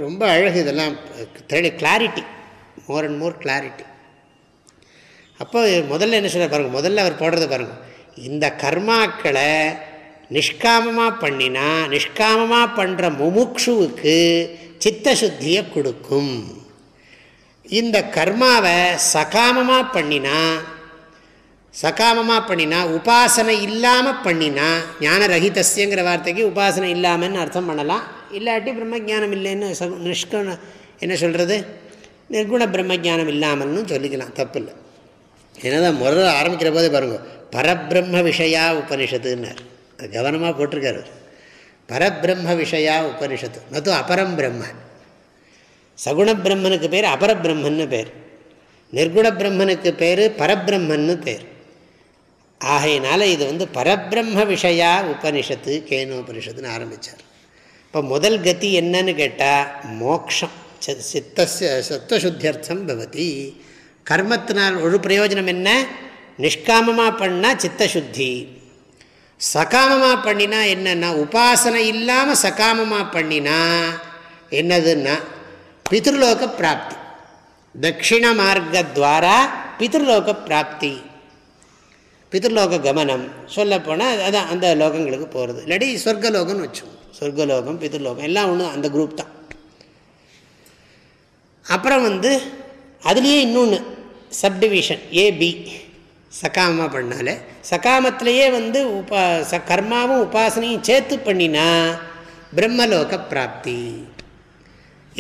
ரொம்ப அழகு இதெல்லாம். தெளி clarity more and more clarity அப்போ முதல்ல என்ன சொல்ல பாருங்கள் முதல்ல அவர் போடுறத பாருங்கள் இந்த கர்மாக்களை நிஷ்காமமாக பண்ணினா நிஷ்காமமாக பண்ணுற முமுக்ஷுவுக்கு சித்தசுத்தியை கொடுக்கும். இந்த கர்மாவை சகாமமாக பண்ணினா சகாமமாக பண்ணினா உபாசனை இல்லாமல் பண்ணினா ஞான ரஹிதஸ்யங்கிற வார்த்தைக்கு உபாசனை இல்லாமல்னு அர்த்தம் பண்ணலாம். இல்லாட்டி பிரம்மஜானம் இல்லைன்னு நிஷ்குண என்ன சொல்கிறது நிர்குண பிரம்மஜானம் இல்லாமல்னு சொல்லிக்கலாம் தப்பு இல்லை என்னதான் முதல்ல ஆரம்பிக்கிற போதே பாருங்கள் பரபிரம்ம விஷயா உபனிஷத்துன்னார். அது கவனமாக போட்டிருக்காரு. பரபிரம்ம விஷயா உபனிஷத்து. நத்து அபரம் பிரம்ம. சகுண பிரம்மனுக்கு பேர் அபரபிரம்மன்னு பேர். நிர்குண பிரம்மனுக்கு பேர் பரபிரம்மன்னு பேர். ஆகையினால இது வந்து பரபிரம்ம விஷயா உபனிஷத்து கேனோபனிஷத்துன்னு ஆரம்பித்தார் இப்போ முதல் கதி என்னன்னு கேட்டால் மோக்ஷம். சித்தஸ்ய சத்வசுத்தியர்த்தம் பவதி. கர்மத்தினால் ஒரு பிரயோஜனம் என்ன? நிஷ்காமமாக பண்ணால் சித்தசுத்தி. சகாமமாக பண்ணினா என்னென்னா உபாசனை இல்லாமல் சகாமமாக பண்ணினா என்னதுன்னா பித்ருலோக பிராப்தி. தட்சிண மார்க்கத்வாரா பித்ருலோக பிராப்தி. பிதர்லோக கமனம். சொல்லப்போனால் அதான் அந்த லோகங்களுக்கு போகிறது இல்லாட்டி சொர்க்கலோகம்னு வச்சோம் சொர்க்கலோகம் பிதர்லோகம் எல்லாம் ஒன்று அந்த குரூப் தான். அப்புறம் வந்து அதுலேயே இன்னொன்று சப்டிவிஷன் ஏபி சகாமமாக பண்ணாலே சகாமத்திலேயே வந்து உபா ச கர்மாவும் உபாசனையும் சேர்த்து பண்ணினா பிரம்மலோக பிராப்தி.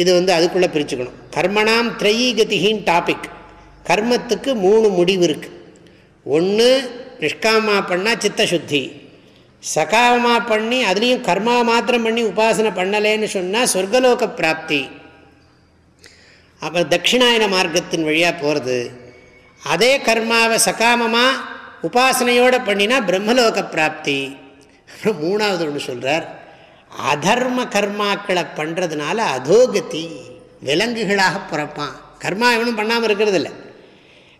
இது வந்து அதுக்குள்ளே பிரிச்சுக்கணும். கர்மணாம் திரையீகதிகின் டாபிக் கர்மத்துக்கு மூணு முடிவு இருக்குது ஒன்று நிஷ்காமமாக பண்ணால் சித்தசுத்தி. சகாமமாக பண்ணி அதுலேயும் கர்மா மாத்திரம் பண்ணி உபாசனை பண்ணலேன்னு சொன்னால் சொர்க்கலோக பிராப்தி. அப்புறம் தட்சிணாயன மார்க்கத்தின் வழியாக போகிறது அதே கர்மாவை சகாமமாக உபாசனையோடு பண்ணினா பிரம்மலோக பிராப்தி. அப்புறம் மூணாவது ஒன்று சொல்கிறார் அதர்ம கர்மாக்களை பண்ணுறதுனால அதோகதி விலங்குகளாக பிறப்பான். கர்மா எவனும் பண்ணாமல் இருக்கிறது இல்லை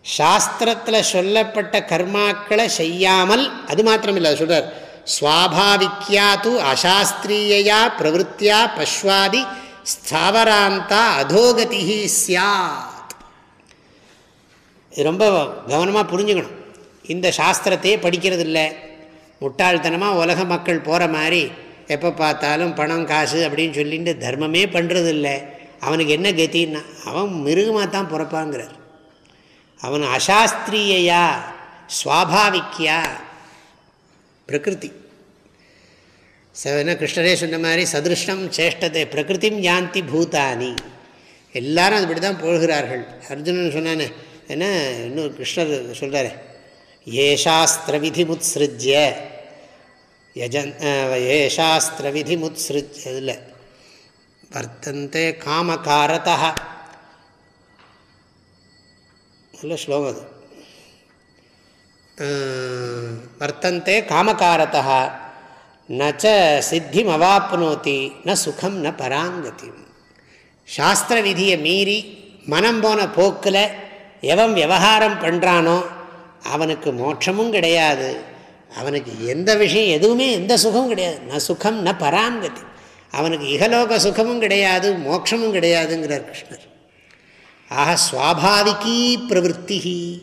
சாஸ்திரத்தில் சொல்லப்பட்ட கர்மாக்களை செய்யாமல் அது மாத்திரமில்லை சொல்கிறார் ஸ்வாபாவிக்யா தூ அசாஸ்திரீயா பிரவருத்தியா பஸ்வாதி ஸ்தாவராந்தா அதோகதி சியாத் இது ரொம்ப கவனமாக புரிஞ்சுக்கணும். இந்த சாஸ்திரத்தையே படிக்கிறது இல்லை முட்டாள்தனமாக உலக மக்கள் போகிற மாதிரி எப்போ பார்த்தாலும் பணம் காசு அப்படின்னு சொல்லிட்டு தர்மமே பண்ணுறது இல்லை அவனுக்கு என்ன கத்தின்னா அவன் மிருகமாக தான் பிறப்பாங்கிறார் அவன் அசாஸ்திரியையா சுவாபாவிக்கியா பிரகிருதி என்ன கிருஷ்ணரே சொன்ன மாதிரி சதிருஷ்டம் சேஷ்டத்தை பிரகிருதிம் யாந்தி பூதானி எல்லாரும் அதுபடி தான் போகிறார்கள் அர்ஜுனன் சொன்னானே என்ன இன்னொரு கிருஷ்ணர் சொல்கிறாரு ஏ சாஸ்திர விதி முத்ஸ்ருஜ்ய யஜன் சாஸ்திர விதி முத்ஸ்ருஜ் இல்லை வர்த்தந்தே காமகாரதா நல்ல ஸ்லோகம் அது. வர்த்தந்தே காமகாரதா நச்ச சித்திம் அவாப்னோத்தி ந சுகம் ந பராங்கதி சாஸ்திர விதியை மீறி மனம் போன போக்கில் எவன் விவகாரம் பண்ணுறானோ அவனுக்கு மோட்சமும் கிடையாது. அவனுக்கு எந்த விஷயம் எதுவுமே எந்த சுகமும் கிடையாது. ந சுகம் ந பராங்கதி அவனுக்கு இகலோக சுகமும் கிடையாது மோட்சமும் கிடையாதுங்கிறார் கிருஷ்ணர். ஆக சுவாபாவிகி பிரவருத்தி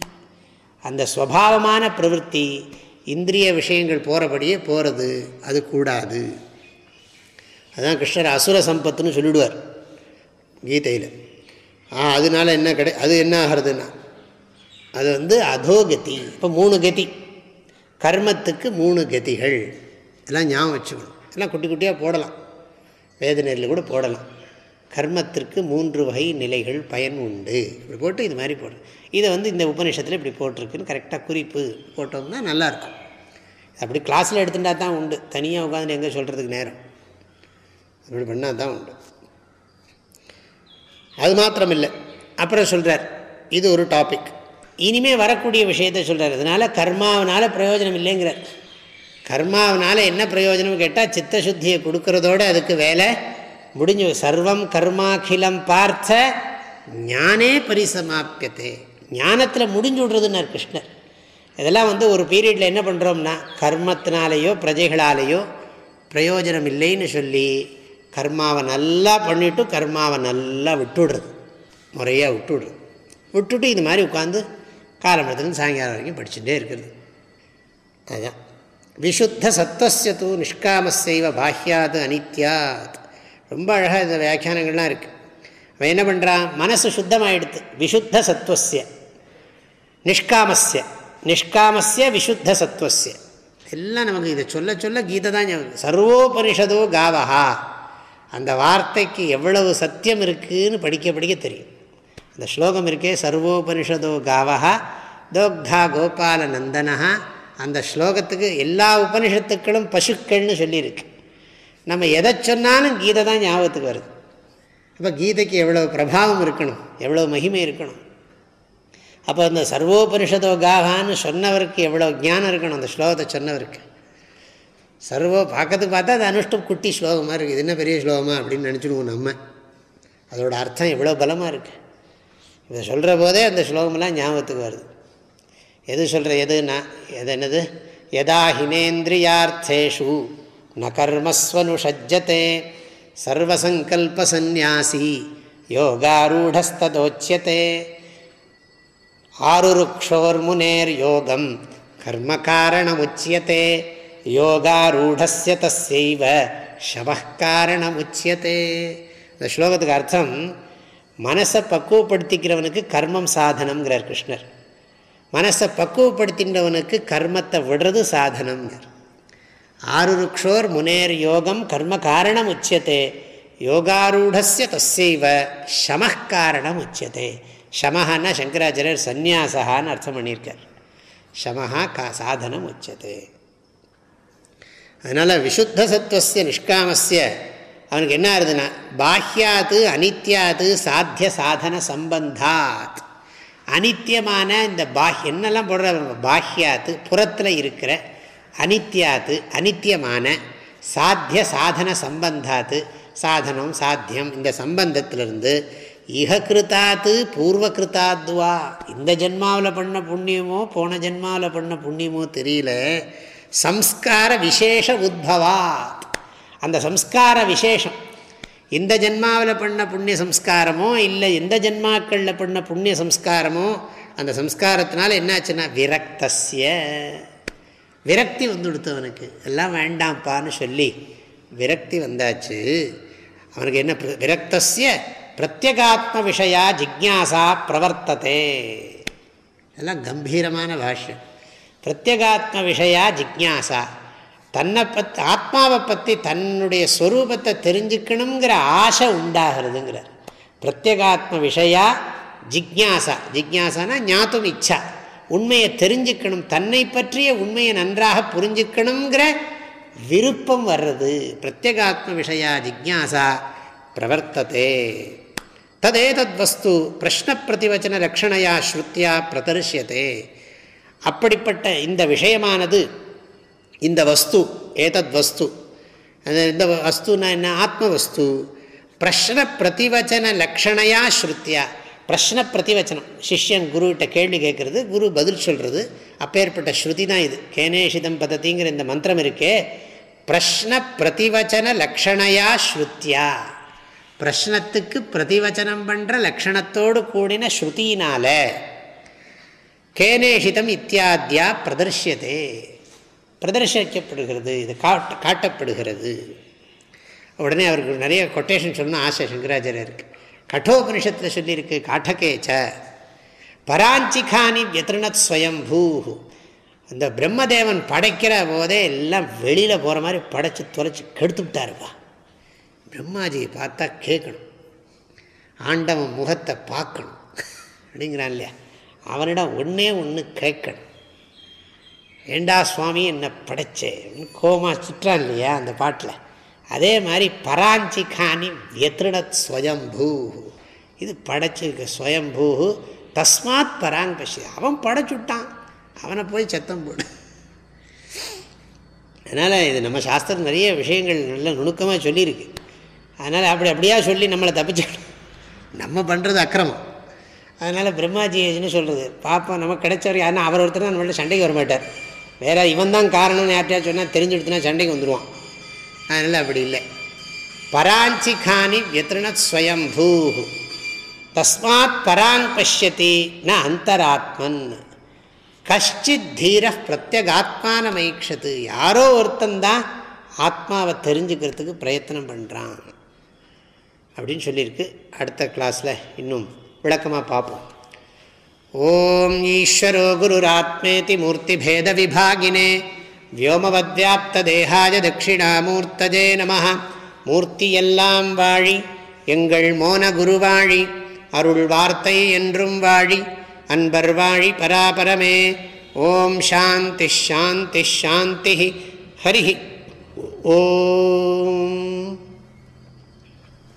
அந்த ஸ்வபாவமான பிரவருத்தி இந்திரிய விஷயங்கள் போகிறபடியே போகிறது அது கூடாது. அதுதான் கிருஷ்ணர் அசுர சம்பத்துன்னு சொல்லிவிடுவார் கீதையில். ஆ அதனால என்ன கிடை அது என்ன ஆகிறதுன்னா அது வந்து அதோகதி இப்போ மூணு கதி. கர்மத்துக்கு மூணு கதிகள். எல்லாம் ஞாபகம் வச்சுக்கணும். எல்லாம் குட்டி குட்டியாக போடலாம். வேதனையில் கூட போடலாம். கர்மத்திற்கு மூன்று வகை நிலைகள் பயன் உண்டு. இப்படி போட்டு இது மாதிரி போடு. இதை வந்து இந்த உபநிஷத்தில் இப்படி போட்டிருக்குன்னு கரெக்டாக குறிப்பு போட்டோம்னா நல்லாயிருக்கும் அப்படி கிளாஸில் எடுத்துட்டா தான் உண்டு. தனியாக உட்காந்து எங்கே சொல்கிறதுக்கு நேரம். அப்படி பண்ணால் தான் உண்டு. அது மாத்திரம் இல்லை அப்புறம் சொல்கிறார் இது ஒரு டாபிக் இனிமேல் வரக்கூடிய விஷயத்த சொல்கிறார் அதனால் கர்மாவனால் பிரயோஜனம் இல்லைங்கிறார். கர்மாவனால் என்ன பிரயோஜனம் கேட்டால் சித்தசுத்தியை கொடுக்கறதோடு அதுக்கு வேலை முடிஞ்சு சர்வம் கர்மாக்கிலம் பார்த்த ஞானே பரிசமாப்பியத்தே ஞானத்தில் முடிஞ்சு விடுறதுன்னார் கிருஷ்ணர். இதெல்லாம் வந்து ஒரு பீரியடில் என்ன பண்ணுறோம்னா கர்மத்தினாலேயோ பிரஜைகளாலேயோ பிரயோஜனம் இல்லைன்னு சொல்லி கர்மாவை நல்லா பண்ணிவிட்டு கர்மாவை நல்லா விட்டுடுறது. முறையாக விட்டுடுறது. விட்டுட்டு இது மாதிரி உட்காந்து காலமரத்துலேருந்து சாயங்காலம் வரைக்கும் படிச்சுட்டே இருக்கிறது. அதுதான் விஷுத்த சத்வசிய தூ நிஷ்காமசைவ பாஹ்யாது அனித்யாத். ரொம்ப அழகாக இந்த வியாக்கியானங்கள்லாம் இருக்குது அவன் என்ன பண்ணுறான் மனசு சுத்தமாயிடுது. விசுத்த சத்துவசிய நிஷ்காமஸ்ய. நிஷ்காமஸ்ய விசுத்த சத்துவசிய எல்லாம் நமக்கு இதை சொல்ல சொல்ல கீதை தான் சர்வோபனிஷதோ காவஹா. அந்த வார்த்தைக்கு எவ்வளவு சத்தியம் இருக்குதுன்னு படிக்க படிக்க தெரியும். அந்த ஸ்லோகம் இருக்கே சர்வோபனிஷதோ காவஹா தோக்தா கோபால நந்தனஹா அந்த ஸ்லோகத்துக்கு எல்லா உபனிஷத்துக்களும் பசுக்கள்னு சொல்லியிருக்கு. நம்ம எதை சொன்னாலும் கீதை தான் ஞாபகத்துக்கு வருது. அப்போ கீதைக்கு எவ்வளோ பிரபாவம் இருக்கணும் எவ்வளோ மகிமை இருக்கணும்? அப்போ அந்த சர்வோபனிஷதோ காகான்னு சொன்னவருக்கு எவ்வளோ ஞானம் இருக்கணும் அந்த ஸ்லோகத்தை சொன்னவருக்கு? சர்வோ பார்க்கறதுக்கு பார்த்தா அது அனுஷ்டம் குட்டி ஸ்லோகமாக இருக்குது இது என்ன பெரிய ஸ்லோகமாக அப்படின்னு நினச்சிடுவோம் நம்ம. அதோட அர்த்தம் எவ்வளோ பலமாக இருக்குது இதை சொல்கிற போதே அந்த ஸ்லோகமெல்லாம் ஞாபகத்துக்கு வருது. எது சொல்கிற எதுனா எது என்னது? யதா ஹினேந்திரியார்த்தேஷு ந கர்மஸ்வனுஷஜ்ஜத்தே சர்வசங்கல்பசந்நியாசி. யோகாரூடஸ்ததோச்சியத்தே ஆருருக்ஷோர்முனேர் யோகம் கர்ம காரணமுச்சியதே யோகாரூடஸ்ய தஸ்யைவ சமக்காரணமுச்சியத்தே இந்த ஸ்லோகத்துக்கு அர்த்தம் மனசை பக்குவப்படுத்திக்கிறவனுக்கு கர்மம் சாதனம்ங்கிறார் கிருஷ்ணர். மனசை பக்குவப்படுத்தின்றவனுக்கு கர்மத்தை விடுறது சாதனம்ங்கிறார். ஆருருக்ஷோர் முனேர் யோகம் கர்ம காரணம் உச்சியத்தே யோகாரூடஸ்ய தஸ்யைவ சமக்காரணம் உச்சியத்தே ஷமஹான்னா சங்கராச்சாரியர் சந்நியாசகான்னு அர்த்தம் பண்ணியிருக்கார். சமஹா கா சாதனம் உச்சது அதனால் விசுத்த சத்துவசிய நிஷ்காமசிய அவனுக்கு என்ன ஆகுதுன்னா பாஹ்யாது அனித்யாது சாத்திய சாதன சம்பந்தாத். அனித்தியமான இந்த பாஹ் என்னெல்லாம் போடுற பாஹ்யாத்து புறத்தில் இருக்கிற அனித்யாத்து அனித்தியமான சாத்திய சாதன சம்பந்தாத்து சாதனம் சாத்தியம் இந்த சம்பந்தத்திலிருந்து இககிருத்தாத்து பூர்வகிருத்தாத்வா இந்த ஜென்மாவில் பண்ண புண்ணியமோ போன ஜென்மாவில் பண்ண புண்ணியமோ தெரியல. சம்ஸ்கார விசேஷ உத்பவாத். அந்த சம்ஸ்கார விசேஷம். இந்த ஜென்மாவில் பண்ண புண்ணிய சம்ஸ்காரமோ இல்லை எந்த ஜென்மாக்களில் பண்ண புண்ணிய சம்ஸ்காரமோ அந்த சம்ஸ்காரத்தினால என்னாச்சுன்னா விரக்தசிய விரக்தி வந்து கொடுத்தவனுக்கு எல்லாம் வேண்டாம்ப்பான்னு சொல்லி விரக்தி வந்தாச்சு. அவனுக்கு என்ன விரக்தசிய பிரத்யகாத்ம விஷயா ஜிக்யாசா பிரவர்த்ததே. இதெல்லாம் கம்பீரமான பாஷ்யம். பிரத்யகாத்ம விஷயா ஜிக்யாசா. தன்னை பற்றி ஆத்மாவை பற்றி தன்னுடைய ஸ்வரூபத்தை தெரிஞ்சுக்கணுங்கிற ஆசை உண்டாகிறதுங்கிறார். பிரத்யேகாத்ம விஷயா ஜிக்யாசா. ஜிக்யாசானா ஞாத்தும் இச்சா. உண்மையை தெரிஞ்சுக்கணும் தன்னை பற்றிய உண்மையை நன்றாக புரிஞ்சுக்கணுங்கிற விருப்பம் வர்றது. பிரத்யேகாத்ம விஷயா ஜிக்யாசா பிரவர்த்ததே. ததேதத் வஸ்து பிரஷ்ன பிரதிவச்சன லக்ஷணையா ஸ்ருத்தியா பிரதர்ஷியதே. அப்படிப்பட்ட இந்த விஷயமானது இந்த வஸ்து ஏதத் வஸ்து இந்த வஸ்துனா என்ன? ஆத்ம வஸ்து. பிரஷ்ன பிரதிவச்சன லக்ஷணையா ஸ்ருத்தியா பிரஷ்ன பிரதிவச்சனம் சிஷ்யன் குருகிட்ட கேள்வி கேட்குறது குரு பதில் சொல்கிறது அப்பேற்பட்ட ஸ்ருதி தான் இது. கேனேஷிதம் பதத்திங்கிற இந்த மந்திரம் இருக்கே. பிரஷ்ன பிரதிவச்சன லக்ஷணையா ஸ்ருத்தியா பிரஷ்னத்துக்கு பிரதிவச்சனம் பண்ணுற லக்ஷணத்தோடு கூடின ஸ்ருதியினால கேனேஷிதம் இத்தியாத்தியா பிரதர்ஷியதே. பிரதர்ஷிக்கப்படுகிறது இது காட்ட காட்டப்படுகிறது. உடனே அவருக்கு நிறைய கொட்டேஷன் சொல்லணும் ஆசை சங்கராச்சாரியருக்கு. கட்டோபனிஷத்தில் சொல்லியிருக்கு காட்டகேச்ச பராஞ்சிகானி வியத்ருணத் பூஹு அந்த பிரம்மதேவன் படைக்கிற போதே எல்லாம் வெளியில் போகிற மாதிரி படைச்சி தொலைச்சி கெடுத்துட்டாருப்பா பிரம்மாஜியை பார்த்தா கேட்கணும் ஆண்டவன் முகத்தை பார்க்கணும். அப்படிங்கிறான் இல்லையா? அவனிடம் ஒன்றே ஒன்று கேட்கணும். ஏண்டா சுவாமி என்னை படைச்சே? கோமா சுற்றான் இல்லையா அந்த பாட்டில்? அதே மாதிரி பராஞ்சி காணி வியத்ருணத் ஸ்வயம்பூ இது படைச்சிருக்க ஸ்வயம்பூ தஸ்மாத் பராங் பசி அவன் படைச்சுட்டான். அவனை போய் சத்தம் போடு. அதனால் இது நம்ம சாஸ்திரம் நிறைய விஷயங்கள் நல்ல நுணுக்கமாக சொல்லியிருக்கு. அதனால் அப்படி அப்படியா சொல்லி நம்மளை தப்பிச்சிடணும் நம்ம பண்ணுறது அக்கிரமம். அதனால் பிரம்மாஜின்னு சொல்கிறது பாப்பா நமக்கு கிடைச்சவர் யாருன்னா அவர் ஒருத்தர் தான் நம்மள்ட்ட சண்டைக்கு வரமாட்டார். வேறு இவன் தான் காரணம்னு யார்ட்டையா சொன்னால் தெரிஞ்சு தெரிஞ்சுடுத்துனா சண்டைக்கு வந்துடுவான் அதனால் அப்படி இல்லை. பராஞ்சி வியத்ருணஸ்வயம்பூ தஸ்மாத் பராங் பசியதி ந அந்தராத்மன். கஷ்டித் தீர பிரத்யகாத்மானமைக்ஷது யாரோ ஒருத்தந்தான் ஆத்மாவை தெரிஞ்சுக்கிறதுக்கு பிரயத்தனம் பண்ணுறான் அப்படின்னு சொல்லியிருக்கு. அடுத்த கிளாஸில் இன்னும் விளக்கமாக பார்ப்போம். ஓம் ஈஸ்வரோ குருராத்மேதி மூர்த்திபேத விபாகினே. வியோமவத்யாப்தேகாய தட்சிணாமூர்த்தஜே நம மூர்த்தியெல்லாம் வாழி எங்கள் மோன குருவாழி அருள் வார்த்தை என்றும் வாழி அன்பர் வாழி பராபரமே ஓம் சாந்தி ஷாந்தி ஷாந்தி ஹரி ஓம்